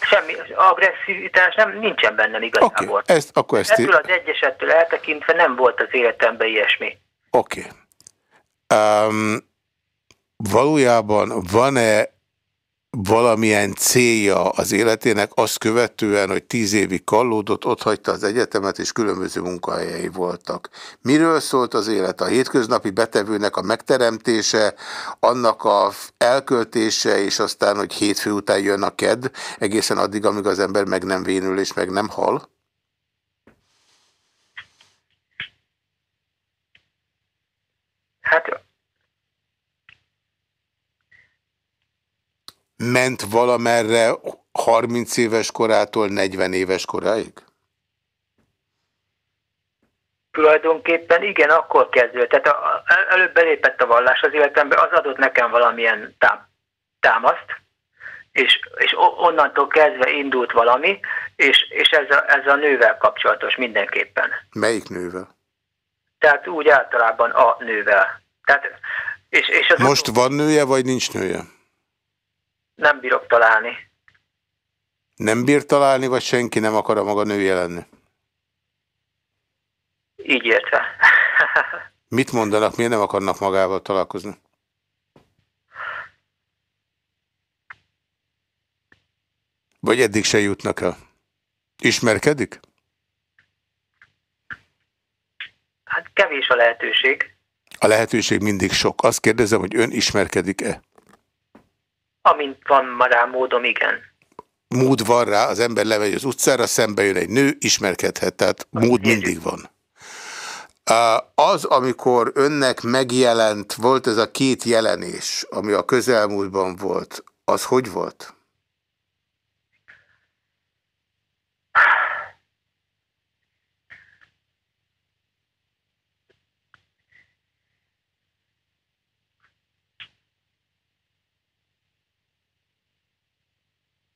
[SPEAKER 5] semmi agresszivitás nem, nincsen bennem igazából.
[SPEAKER 1] Okay, ezt, akkor ezt
[SPEAKER 5] Ettől az egyesettől eltekintve nem volt az életemben ilyesmi.
[SPEAKER 1] Oké. Okay. Um, valójában van-e valamilyen célja az életének, azt követően, hogy tíz évig kallódott, ott hagyta az egyetemet, és különböző munkahelyei voltak. Miről szólt az élet? A hétköznapi betevőnek a megteremtése, annak a elköltése, és aztán, hogy hétfő után jön a ked, egészen addig, amíg az ember meg nem vénül, és meg nem hal?
[SPEAKER 5] Hát
[SPEAKER 1] ment valamerre 30 éves korától 40 éves koráig?
[SPEAKER 5] Tulajdonképpen igen, akkor kezdődött. Tehát a, előbb belépett a vallás az életembe, az adott nekem valamilyen tám, támaszt, és, és onnantól kezdve indult valami, és, és ez, a, ez a nővel kapcsolatos mindenképpen.
[SPEAKER 1] Melyik nővel?
[SPEAKER 5] Tehát úgy általában a nővel. Tehát, és, és az
[SPEAKER 1] Most van nője, vagy nincs nője?
[SPEAKER 5] Nem bírok találni.
[SPEAKER 1] Nem bír találni, vagy senki nem akar a maga nője lenni?
[SPEAKER 5] Így értve. *laughs*
[SPEAKER 1] Mit mondanak, miért nem akarnak magával találkozni? Vagy eddig se jutnak el? Ismerkedik?
[SPEAKER 5] Hát kevés a lehetőség.
[SPEAKER 1] A lehetőség mindig sok. Azt kérdezem, hogy ön ismerkedik-e?
[SPEAKER 5] Amint van ma rá módom, igen.
[SPEAKER 1] Mód van rá, az ember lemegy az utcára, szembe jön egy nő, ismerkedhet, tehát mód mindig van. Az, amikor önnek megjelent, volt ez a két jelenés, ami a közelmúltban volt, az hogy volt?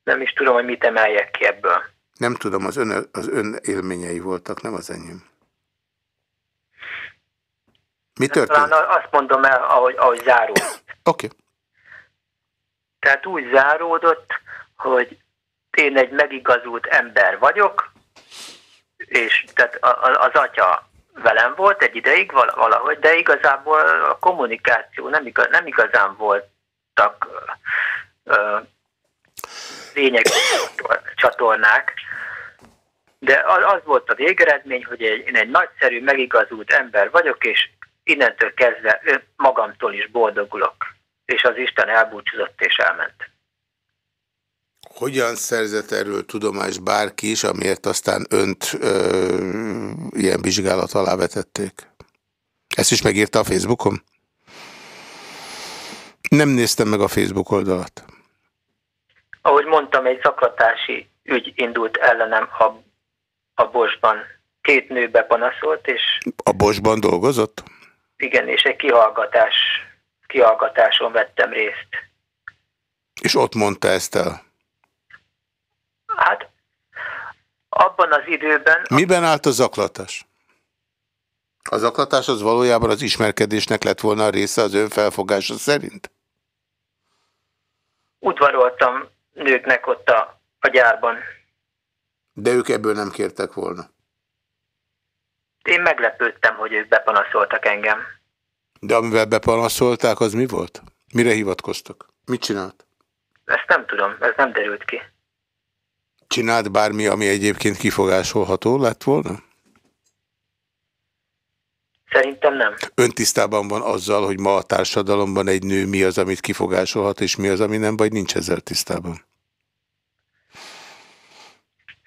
[SPEAKER 5] Nem is tudom, hogy mit emeljek ki ebből.
[SPEAKER 1] Nem tudom, az ön, az ön élményei voltak, nem az enyém. Mi történt?
[SPEAKER 5] Talán azt mondom el, ahogy, ahogy záródott. *clears throat*
[SPEAKER 1] Oké. Okay.
[SPEAKER 5] Tehát úgy záródott, hogy én egy megigazult ember vagyok, és tehát az atya velem volt egy ideig valahogy, de igazából a kommunikáció nem, igaz, nem igazán voltak lényeges csatornák, de az volt a végeredmény, hogy én egy nagyszerű, megigazult ember vagyok, és innentől kezdve magamtól is boldogulok. És az Isten elbúcsúzott és elment.
[SPEAKER 1] Hogyan szerzett erről tudomás bárki is, amiért aztán önt ö, ilyen vizsgálat alá vetették? Ezt is megírta a Facebookon? Nem néztem meg a Facebook oldalat.
[SPEAKER 5] Ahogy mondtam, egy zaklatási ügy indult ellenem a, a Bosban. Két nő bepanaszolt, és...
[SPEAKER 1] A Bosban dolgozott?
[SPEAKER 5] Igen, és egy kihallgatás, kihallgatáson vettem részt.
[SPEAKER 1] És ott mondta ezt el?
[SPEAKER 5] Hát, abban az időben...
[SPEAKER 1] Miben állt a zaklatás? A zaklatás az valójában az ismerkedésnek lett volna a része az ön felfogása szerint?
[SPEAKER 5] Udvaroltam nőknek ott a, a gyárban.
[SPEAKER 1] De ők ebből nem kértek volna?
[SPEAKER 5] Én meglepődtem, hogy ők bepanaszoltak engem.
[SPEAKER 1] De amivel bepanaszolták, az mi volt? Mire hivatkoztak? Mit csinált?
[SPEAKER 5] Ezt nem tudom, ez nem derült ki.
[SPEAKER 1] Csinált bármi, ami egyébként kifogásolható lett volna?
[SPEAKER 5] Szerintem nem.
[SPEAKER 1] Ön tisztában van azzal, hogy ma a társadalomban egy nő mi az, amit kifogásolhat, és mi az, ami nem, vagy nincs ezzel tisztában?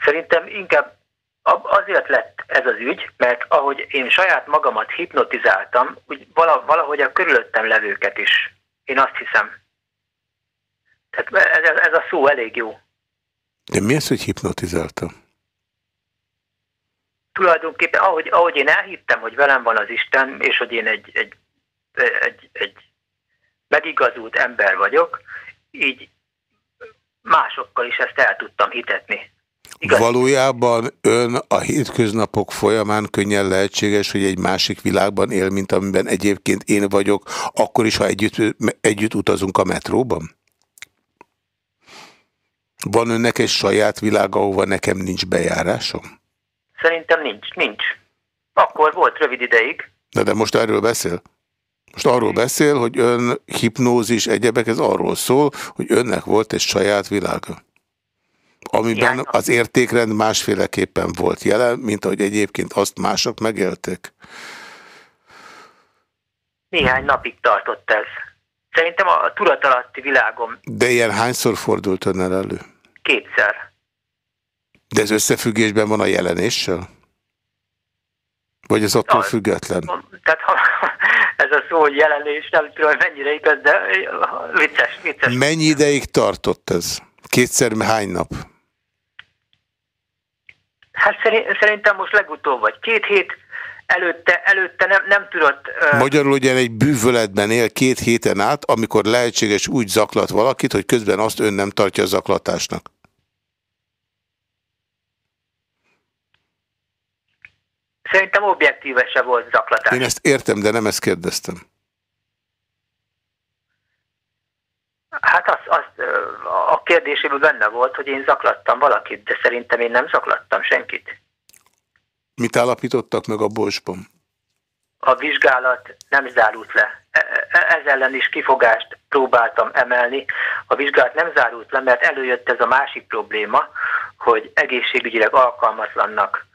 [SPEAKER 5] Szerintem inkább azért lett ez az ügy, mert ahogy én saját magamat hipnotizáltam, úgy valahogy a körülöttem levőket is. Én azt hiszem. Tehát ez, ez a szó elég jó.
[SPEAKER 1] De mi az, hogy hipnotizáltam?
[SPEAKER 5] Tulajdonképpen, ahogy, ahogy én elhittem, hogy velem van az Isten, és hogy én egy, egy, egy, egy megigazult ember vagyok, így másokkal is ezt el tudtam hitetni.
[SPEAKER 1] Igaz. Valójában ön a hétköznapok folyamán könnyen lehetséges, hogy egy másik világban él, mint amiben egyébként én vagyok, akkor is, ha együtt, együtt utazunk a metróban? Van önnek egy saját világ, ahova nekem nincs bejárásom?
[SPEAKER 5] Szerintem nincs, nincs. Akkor volt rövid ideig.
[SPEAKER 1] De, de most erről beszél? Most arról beszél, hogy ön hipnózis, egyebek, ez arról szól, hogy önnek volt egy saját világa amiben az értékrend másféleképpen volt jelen, mint ahogy egyébként azt mások megélték?
[SPEAKER 5] Néhány napig tartott ez. Szerintem a tudatalatti világom...
[SPEAKER 1] De ilyen hányszor fordult önnel elő?
[SPEAKER 5] Kétszer.
[SPEAKER 1] De ez összefüggésben van a jelenéssel? Vagy ez attól független?
[SPEAKER 5] Tehát ha, *laughs* ez a szó, hogy jelenés, nem tudom, hogy mennyire igaz, de vicces, vicces.
[SPEAKER 1] Mennyi ideig tartott ez? Kétszer hány nap?
[SPEAKER 5] Hát szerintem most legutóbb vagy két hét, előtte, előtte nem, nem tudott...
[SPEAKER 1] Uh... Magyarul ugye egy bűvöletben él két héten át, amikor lehetséges úgy zaklat valakit, hogy közben azt ön nem tartja zaklatásnak.
[SPEAKER 5] Szerintem objektíve se volt zaklatás.
[SPEAKER 1] Én ezt értem, de nem ezt kérdeztem.
[SPEAKER 5] Hát az, az, a kérdéséből benne volt, hogy én zaklattam valakit, de szerintem én nem zaklattam senkit.
[SPEAKER 1] Mit állapítottak meg a Borsban?
[SPEAKER 5] A vizsgálat nem zárult le. E, e, ez ellen is kifogást próbáltam emelni. A vizsgálat nem zárult le, mert előjött ez a másik probléma, hogy egészségügyileg alkalmatlannak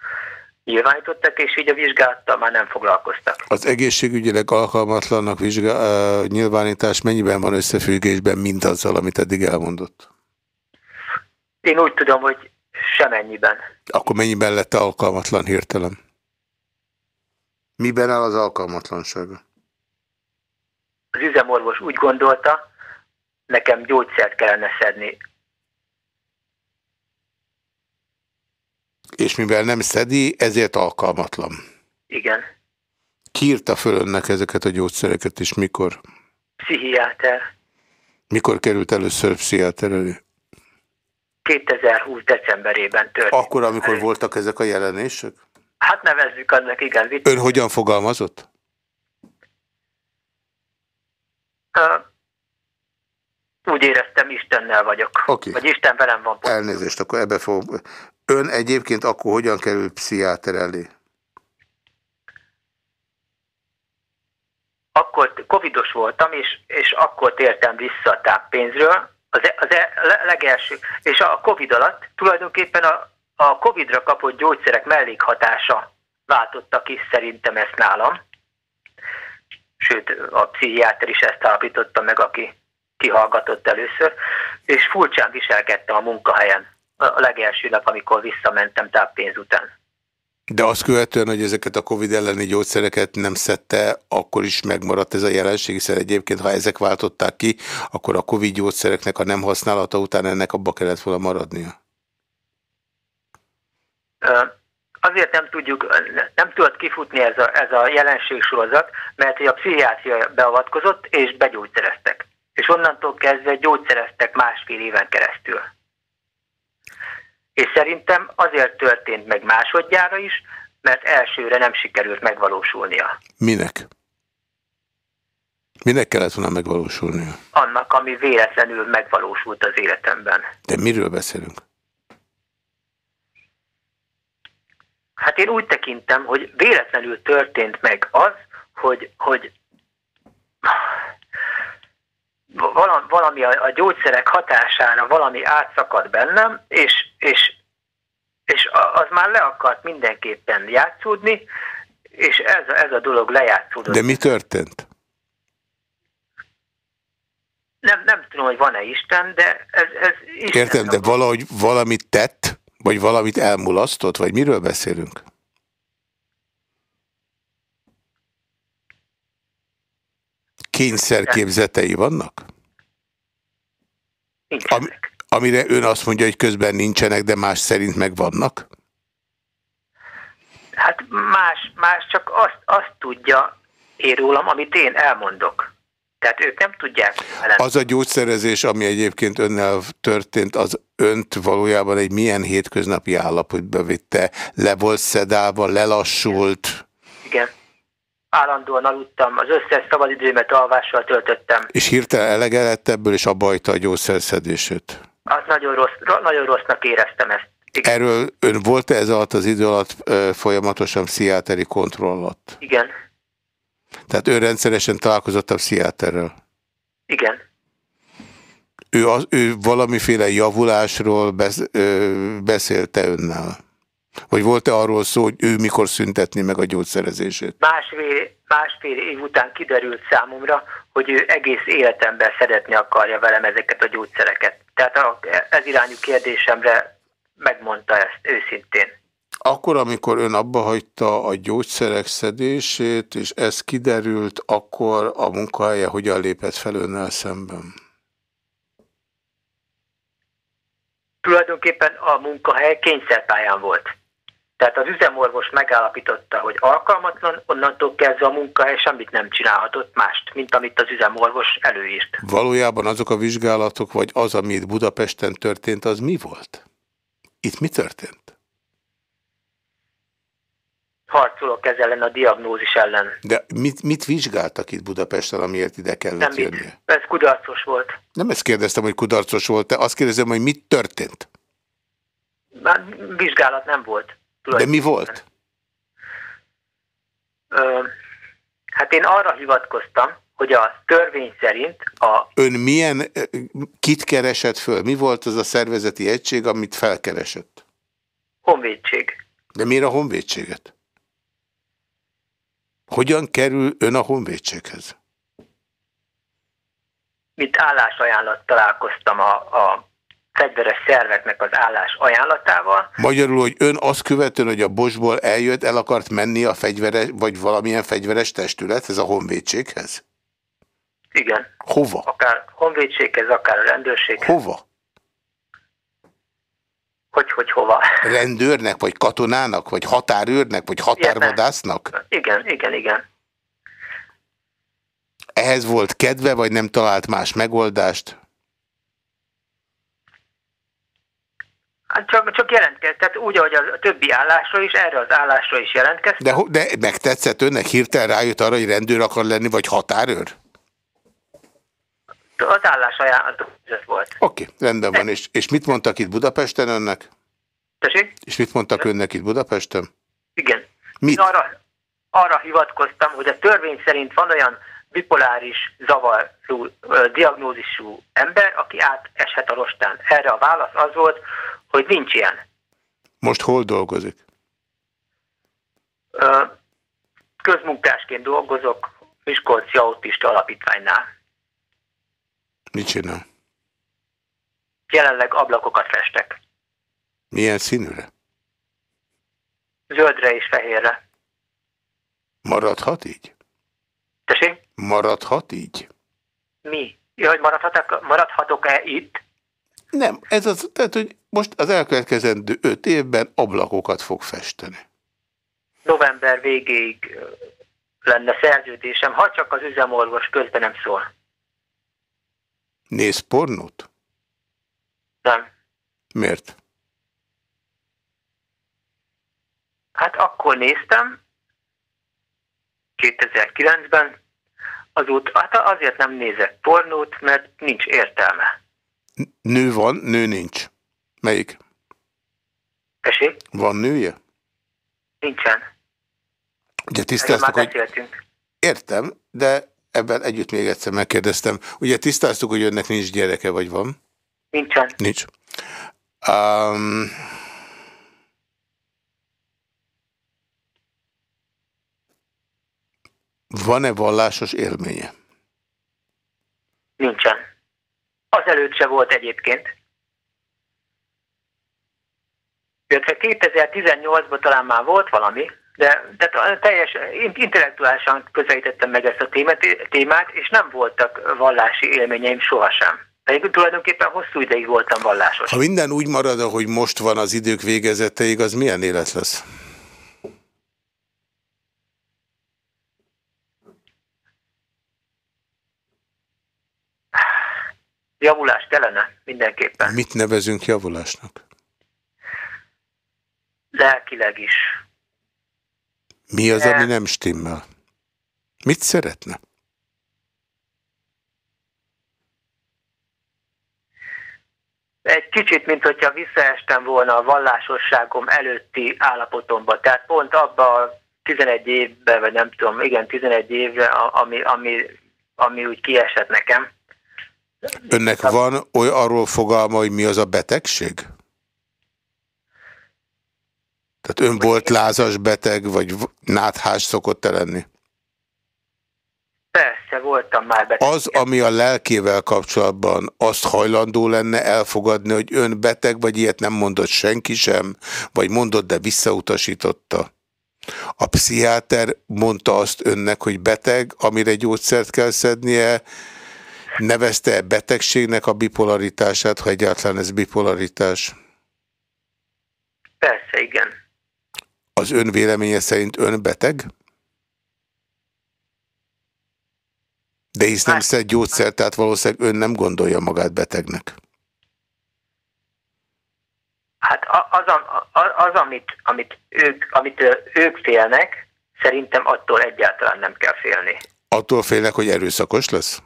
[SPEAKER 5] nyilvánítottak, és így a vizsgálattal már nem foglalkoztak.
[SPEAKER 1] Az egészségügyileg alkalmatlannak vizsga, uh, nyilvánítás mennyiben van összefüggésben mindazzal, amit eddig elmondott?
[SPEAKER 5] Én úgy tudom, hogy semennyiben.
[SPEAKER 1] Akkor mennyiben lett alkalmatlan hirtelen? Miben áll az alkalmatlansága?
[SPEAKER 5] Az üzemorvos úgy gondolta, nekem gyógyszert kellene szedni
[SPEAKER 1] És mivel nem szedi, ezért alkalmatlan.
[SPEAKER 5] Igen.
[SPEAKER 1] Ki írta föl önnek ezeket a gyógyszereket, és mikor?
[SPEAKER 5] Pszichiáter.
[SPEAKER 1] Mikor került először pszichiáter elé?
[SPEAKER 5] 2020 decemberében történt.
[SPEAKER 1] Akkor, amikor elő. voltak ezek a jelenések?
[SPEAKER 5] Hát nevezzük annak, igen.
[SPEAKER 1] Vicc. Ön hogyan fogalmazott?
[SPEAKER 5] Uh, úgy éreztem, Istennel vagyok.
[SPEAKER 1] Okay.
[SPEAKER 5] Vagy Isten velem van.
[SPEAKER 1] Elnézést, akkor ebbe fog... Ön egyébként akkor hogyan kerül pszichiáter elé?
[SPEAKER 5] Akkor covidos voltam, és, és akkor tértem vissza a táppénzről, az, e, az e, legelső, és a covid alatt tulajdonképpen a, a covidra kapott gyógyszerek mellékhatása váltotta ki szerintem ezt nálam. Sőt, a pszichiáter is ezt állapította meg, aki kihallgatott először, és furcsán viselkedtem a munkahelyen a legelső nap, amikor visszamentem táppénz után.
[SPEAKER 1] De azt követően, hogy ezeket a Covid elleni gyógyszereket nem szedte, akkor is megmaradt ez a jelenség, hiszen egyébként, ha ezek váltották ki, akkor a Covid gyógyszereknek a nem használata után ennek abba kellett volna maradnia.
[SPEAKER 5] Azért nem tudjuk, nem tudott kifutni ez a, ez a jelenségsorozat, mert a pszichiátria beavatkozott és begyógyszereztek. És onnantól kezdve gyógyszereztek másfél éven keresztül. És szerintem azért történt meg másodjára is, mert elsőre nem sikerült megvalósulnia.
[SPEAKER 1] Minek? Minek kellett volna megvalósulnia?
[SPEAKER 5] Annak, ami véletlenül megvalósult az életemben.
[SPEAKER 1] De miről beszélünk?
[SPEAKER 5] Hát én úgy tekintem, hogy véletlenül történt meg az, hogy, hogy valami a, a gyógyszerek hatására valami átszakad bennem, és, és, és az már le akart mindenképpen játszódni, és ez, ez a dolog lejátszódott.
[SPEAKER 1] De mi történt?
[SPEAKER 5] Nem, nem tudom, hogy van-e Isten, de ez, ez
[SPEAKER 1] Isten Értem, de valahogy valamit tett, vagy valamit elmulasztott, vagy miről beszélünk? Kényszerképzetei vannak?
[SPEAKER 5] Am,
[SPEAKER 1] amire ön azt mondja, hogy közben nincsenek, de más szerint megvannak?
[SPEAKER 5] Hát más, más csak azt, azt tudja én rólam, amit én elmondok. Tehát ők nem tudják.
[SPEAKER 1] Velem. Az a gyógyszerezés, ami egyébként önnel történt, az önt valójában egy milyen hétköznapi állapotba vitte? Le volt szedálva, lelassult?
[SPEAKER 5] Igen állandóan aludtam, az összes szabadidőmet alvással töltöttem.
[SPEAKER 1] És hirtelen elege lett ebből, és abba hagyta a gyógyszerszedését?
[SPEAKER 5] Az nagyon, rossz, nagyon rossznak éreztem ezt.
[SPEAKER 1] Igen. Erről ön volt-e ez alatt az idő alatt folyamatosan pszichiáteri kontroll alatt?
[SPEAKER 5] Igen.
[SPEAKER 1] Tehát ő rendszeresen találkozott a pszichiáterrel?
[SPEAKER 5] Igen.
[SPEAKER 1] Ő, az, ő valamiféle javulásról besz, beszélte önnel? Vagy volt-e arról szó, hogy ő mikor szüntetni meg a gyógyszerezését?
[SPEAKER 5] Másfél, másfél év után kiderült számomra, hogy ő egész életemben szeretni akarja velem ezeket a gyógyszereket. Tehát a, ez irányú kérdésemre megmondta ezt őszintén.
[SPEAKER 1] Akkor, amikor ön abba hagyta a gyógyszerek szedését, és ez kiderült, akkor a munkahelye hogyan lépett fel önnel szemben?
[SPEAKER 5] Tulajdonképpen a munkahely kényszerpályán volt. Tehát az üzemorvos megállapította, hogy alkalmatlan, onnantól kezdve a munkahely semmit nem csinálhatott mást, mint amit az üzemorvos előírt.
[SPEAKER 1] Valójában azok a vizsgálatok, vagy az, ami itt Budapesten történt, az mi volt? Itt mi történt?
[SPEAKER 5] Harcolok ez ellen a diagnózis ellen.
[SPEAKER 1] De mit, mit vizsgáltak itt Budapesten, amiért ide kellett
[SPEAKER 5] Nem
[SPEAKER 1] jönnie?
[SPEAKER 5] Ez kudarcos volt.
[SPEAKER 1] Nem ezt kérdeztem, hogy kudarcos volt-e, azt kérdezem, hogy mit történt.
[SPEAKER 5] Már vizsgálat nem volt.
[SPEAKER 1] De mi volt?
[SPEAKER 5] Ö, hát én arra hivatkoztam, hogy a törvény szerint a
[SPEAKER 1] Ön milyen, kit keresett föl? Mi volt az a szervezeti egység, amit felkeresett?
[SPEAKER 5] honvédség.
[SPEAKER 1] De miért a honvédséget? Hogyan kerül ön a honvédséghez?
[SPEAKER 5] mint állásajánlat találkoztam a, a fegyveres szerveknek az állás ajánlatával.
[SPEAKER 1] Magyarul, hogy ön azt követően, hogy a Bosból eljött, el akart menni a fegyveres, vagy valamilyen fegyveres testülethez, a honvédséghez?
[SPEAKER 5] Igen,
[SPEAKER 1] Hova?
[SPEAKER 5] akár honvédséghez, akár a rendőrséghez.
[SPEAKER 1] Hova?
[SPEAKER 5] Hogy, hogy hova.
[SPEAKER 1] Rendőrnek, vagy katonának, vagy határőrnek, vagy határvadásznak?
[SPEAKER 5] Igen, igen, igen.
[SPEAKER 1] Ehhez volt kedve, vagy nem talált más megoldást?
[SPEAKER 5] Hát csak, csak jelentkezett, tehát úgy, ahogy a többi állásra is, erre az állásra is jelentkeztem.
[SPEAKER 1] De, de megtetszett önnek, hirtelen rájött arra, hogy rendőr akar lenni, vagy határőr?
[SPEAKER 5] Az állás ajánlat ez volt.
[SPEAKER 1] Oké, okay, rendben van. És, és mit mondtak itt Budapesten önnek?
[SPEAKER 5] Tessék?
[SPEAKER 1] És mit mondtak önnek itt Budapesten?
[SPEAKER 5] Igen.
[SPEAKER 1] Mit?
[SPEAKER 5] Én arra, arra hivatkoztam, hogy a törvény szerint van olyan bipoláris zavarú diagnózisú ember, aki áteshet a rostán. Erre a válasz az volt, hogy nincs ilyen.
[SPEAKER 1] Most hol dolgozik?
[SPEAKER 5] Közmunkásként dolgozok Miskolci Autista Alapítványnál.
[SPEAKER 1] Mit csinál?
[SPEAKER 5] Jelenleg ablakokat festek.
[SPEAKER 1] Milyen színűre?
[SPEAKER 5] Zöldre és fehérre.
[SPEAKER 1] Maradhat így?
[SPEAKER 5] Tessék?
[SPEAKER 1] Maradhat így?
[SPEAKER 5] Mi? Ja, hogy maradhatok- maradhatok-e itt?
[SPEAKER 1] Nem, ez az, tehát, hogy most az elkövetkezendő öt évben ablakokat fog festeni.
[SPEAKER 5] November végéig lenne szerződésem, ha csak az üzemorvos közben nem szól.
[SPEAKER 1] Néz pornót?
[SPEAKER 5] Nem.
[SPEAKER 1] Miért?
[SPEAKER 5] Hát akkor néztem, 2009-ben, azóta hát azért nem nézek pornót, mert nincs értelme.
[SPEAKER 1] Nő van, nő nincs. Melyik?
[SPEAKER 5] Tessék?
[SPEAKER 1] Van nője?
[SPEAKER 5] Nincsen.
[SPEAKER 1] Ugye tisztáztuk, hogy
[SPEAKER 5] beszéltünk.
[SPEAKER 1] értem, de ebben együtt még egyszer megkérdeztem. Ugye tisztáztuk, hogy önnek nincs gyereke, vagy van?
[SPEAKER 5] Nincsen.
[SPEAKER 1] Nincs. Um, Van-e vallásos élménye?
[SPEAKER 5] Nincsen. Azelőtt se volt egyébként. Illetve 2018-ban talán már volt valami, de, de teljes, intellektuálisan közelítettem meg ezt a témát, témát, és nem voltak vallási élményeim sohasem. Pedig tulajdonképpen hosszú ideig voltam vallásos.
[SPEAKER 1] Ha minden úgy marad, ahogy most van az idők végezeteig, az milyen élet lesz?
[SPEAKER 5] Javulás kellene mindenképpen.
[SPEAKER 1] Mit nevezünk javulásnak?
[SPEAKER 5] Lelkileg is.
[SPEAKER 1] Mi az, ami
[SPEAKER 5] Nem.
[SPEAKER 1] stimmel? Mit szeretne?
[SPEAKER 5] Egy kicsit, mint hogyha visszaestem volna a vallásosságom előtti állapotomba. Tehát pont abba a 11 évben, vagy nem tudom, igen, 11 évre, ami, ami, ami úgy kiesett nekem.
[SPEAKER 1] Önnek van oly arról fogalma, hogy mi az a betegség? Tehát ön volt lázas beteg, vagy náthás szokott -e lenni?
[SPEAKER 5] Persze, voltam már beteg.
[SPEAKER 1] Az, ami a lelkével kapcsolatban azt hajlandó lenne elfogadni, hogy ön beteg, vagy ilyet nem mondott senki sem, vagy mondott, de visszautasította. A pszichiáter mondta azt önnek, hogy beteg, amire gyógyszert kell szednie, nevezte -e betegségnek a bipolaritását, ha egyáltalán ez bipolaritás.
[SPEAKER 5] Persze, igen.
[SPEAKER 1] az ön véleménye szerint ön beteg? De hisz nem hát, szed gyógyszert, tehát valószínűleg ön nem gondolja magát betegnek.
[SPEAKER 5] Hát az, az, az amit, amit, ők, amit ők félnek, szerintem attól egyáltalán nem kell félni.
[SPEAKER 1] Attól félnek, hogy erőszakos lesz?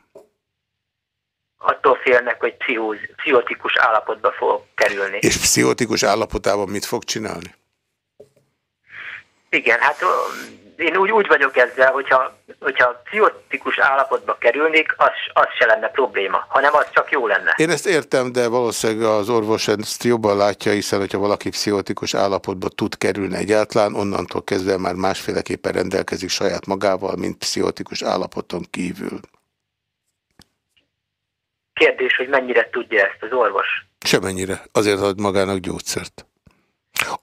[SPEAKER 5] Attól félnek, hogy pszichóz, pszichotikus állapotba fog kerülni.
[SPEAKER 1] És pszichotikus állapotában mit fog csinálni?
[SPEAKER 5] Igen, hát én úgy, úgy vagyok ezzel, hogyha, hogyha pszichotikus állapotba kerülnék, az, az se lenne probléma, hanem az csak jó lenne.
[SPEAKER 1] Én ezt értem, de valószínűleg az orvos ezt jobban látja, hiszen hogyha valaki pszichotikus állapotba tud kerülni egyáltalán, onnantól kezdve már másféleképpen rendelkezik saját magával, mint pszichotikus állapoton kívül.
[SPEAKER 5] Kérdés, hogy mennyire tudja ezt az orvos?
[SPEAKER 1] Semennyire. Azért ad magának gyógyszert.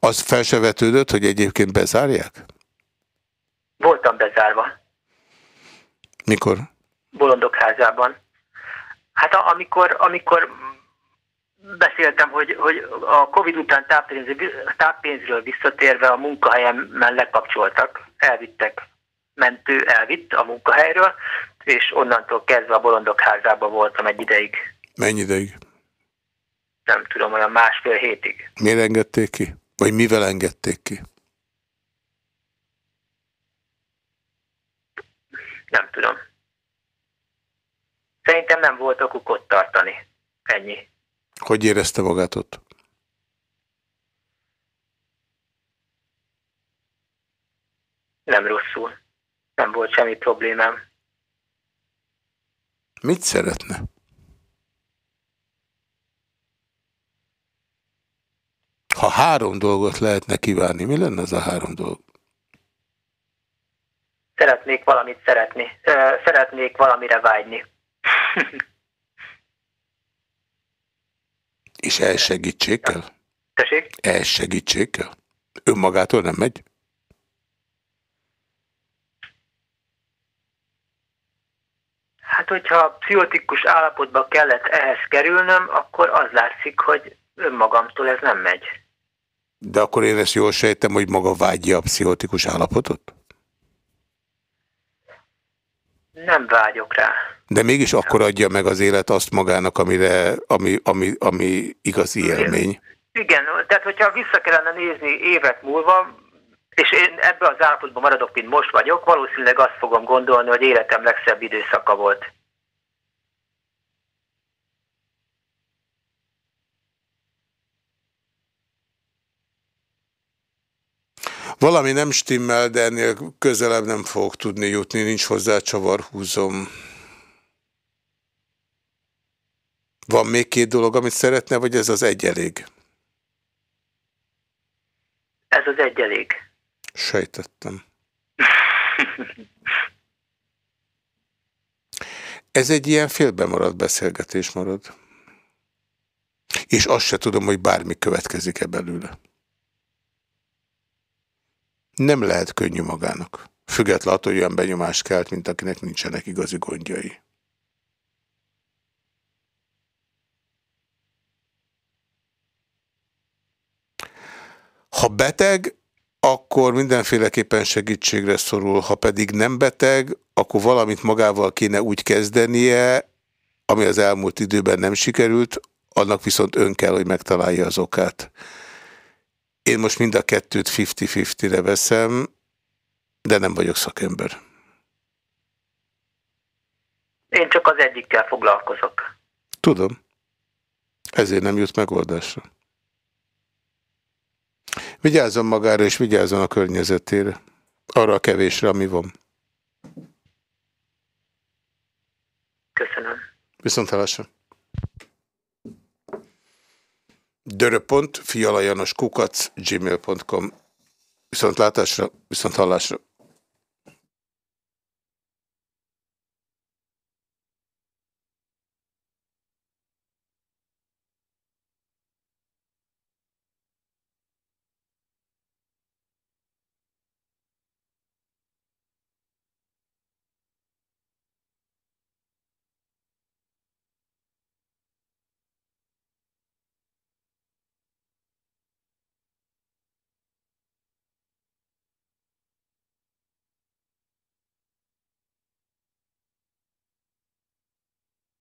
[SPEAKER 1] Az fel se vetődött, hogy egyébként bezárják?
[SPEAKER 5] Voltam bezárva.
[SPEAKER 1] Mikor?
[SPEAKER 5] Bolondok házában. Hát amikor, amikor beszéltem, hogy, hogy a Covid után táppénz, táppénzről visszatérve a munkahelyemmel lekapcsoltak, elvittek, mentő elvitt a munkahelyről, és onnantól kezdve a bolondok házában voltam egy ideig.
[SPEAKER 1] Mennyi ideig?
[SPEAKER 5] Nem tudom, olyan másfél hétig.
[SPEAKER 1] Miért engedték ki? Vagy mivel engedték ki?
[SPEAKER 5] Nem tudom. Szerintem nem volt okuk ott tartani. Ennyi.
[SPEAKER 1] Hogy érezte magát ott?
[SPEAKER 5] Nem rosszul. Nem volt semmi problémám.
[SPEAKER 1] Mit szeretne? Ha három dolgot lehetne kívánni, mi lenne az a három dolog?
[SPEAKER 5] Szeretnék valamit szeretni. Szeretnék valamire vágyni.
[SPEAKER 1] És ehhez segítség kell?
[SPEAKER 5] Tessék?
[SPEAKER 1] Ehhez segítség kell? Önmagától nem megy?
[SPEAKER 5] Hát, hogyha pszichotikus állapotba kellett ehhez kerülnöm, akkor az látszik, hogy önmagamtól ez nem megy.
[SPEAKER 1] De akkor én ezt jól sejtem, hogy maga vágyja a pszichotikus állapotot?
[SPEAKER 5] Nem vágyok rá.
[SPEAKER 1] De mégis akkor adja meg az élet azt magának, amire, ami, ami, ami igazi élmény.
[SPEAKER 5] Igen, tehát hogyha vissza kellene nézni évek múlva, és én ebbe az állapotban maradok, mint most vagyok, valószínűleg azt fogom gondolni, hogy életem legszebb időszaka volt.
[SPEAKER 1] Valami nem stimmel, de ennél közelebb nem fogok tudni jutni, nincs hozzá csavarhúzom. Van még két dolog, amit szeretne, vagy ez az egy elég?
[SPEAKER 5] Ez az egy elég.
[SPEAKER 1] Sejtettem. Ez egy ilyen félbemaradt beszélgetés marad. És azt se tudom, hogy bármi következik-e belőle. Nem lehet könnyű magának. Függetlenül attól, hogy olyan benyomást kelt, mint akinek nincsenek igazi gondjai. Ha beteg, akkor mindenféleképpen segítségre szorul. Ha pedig nem beteg, akkor valamit magával kéne úgy kezdenie, ami az elmúlt időben nem sikerült, annak viszont ön kell, hogy megtalálja az okát. Én most mind a kettőt 50-50-re veszem, de nem vagyok szakember.
[SPEAKER 5] Én csak az egyikkel foglalkozok.
[SPEAKER 1] Tudom. Ezért nem jut megoldásra. Vigyázzon magára, és vigyázzon a környezetére. Arra a kevésre, ami van.
[SPEAKER 5] Köszönöm.
[SPEAKER 1] Viszont hallásra. dörö.fialajanoskukac gmail.com Viszont látásra, viszont hallásra.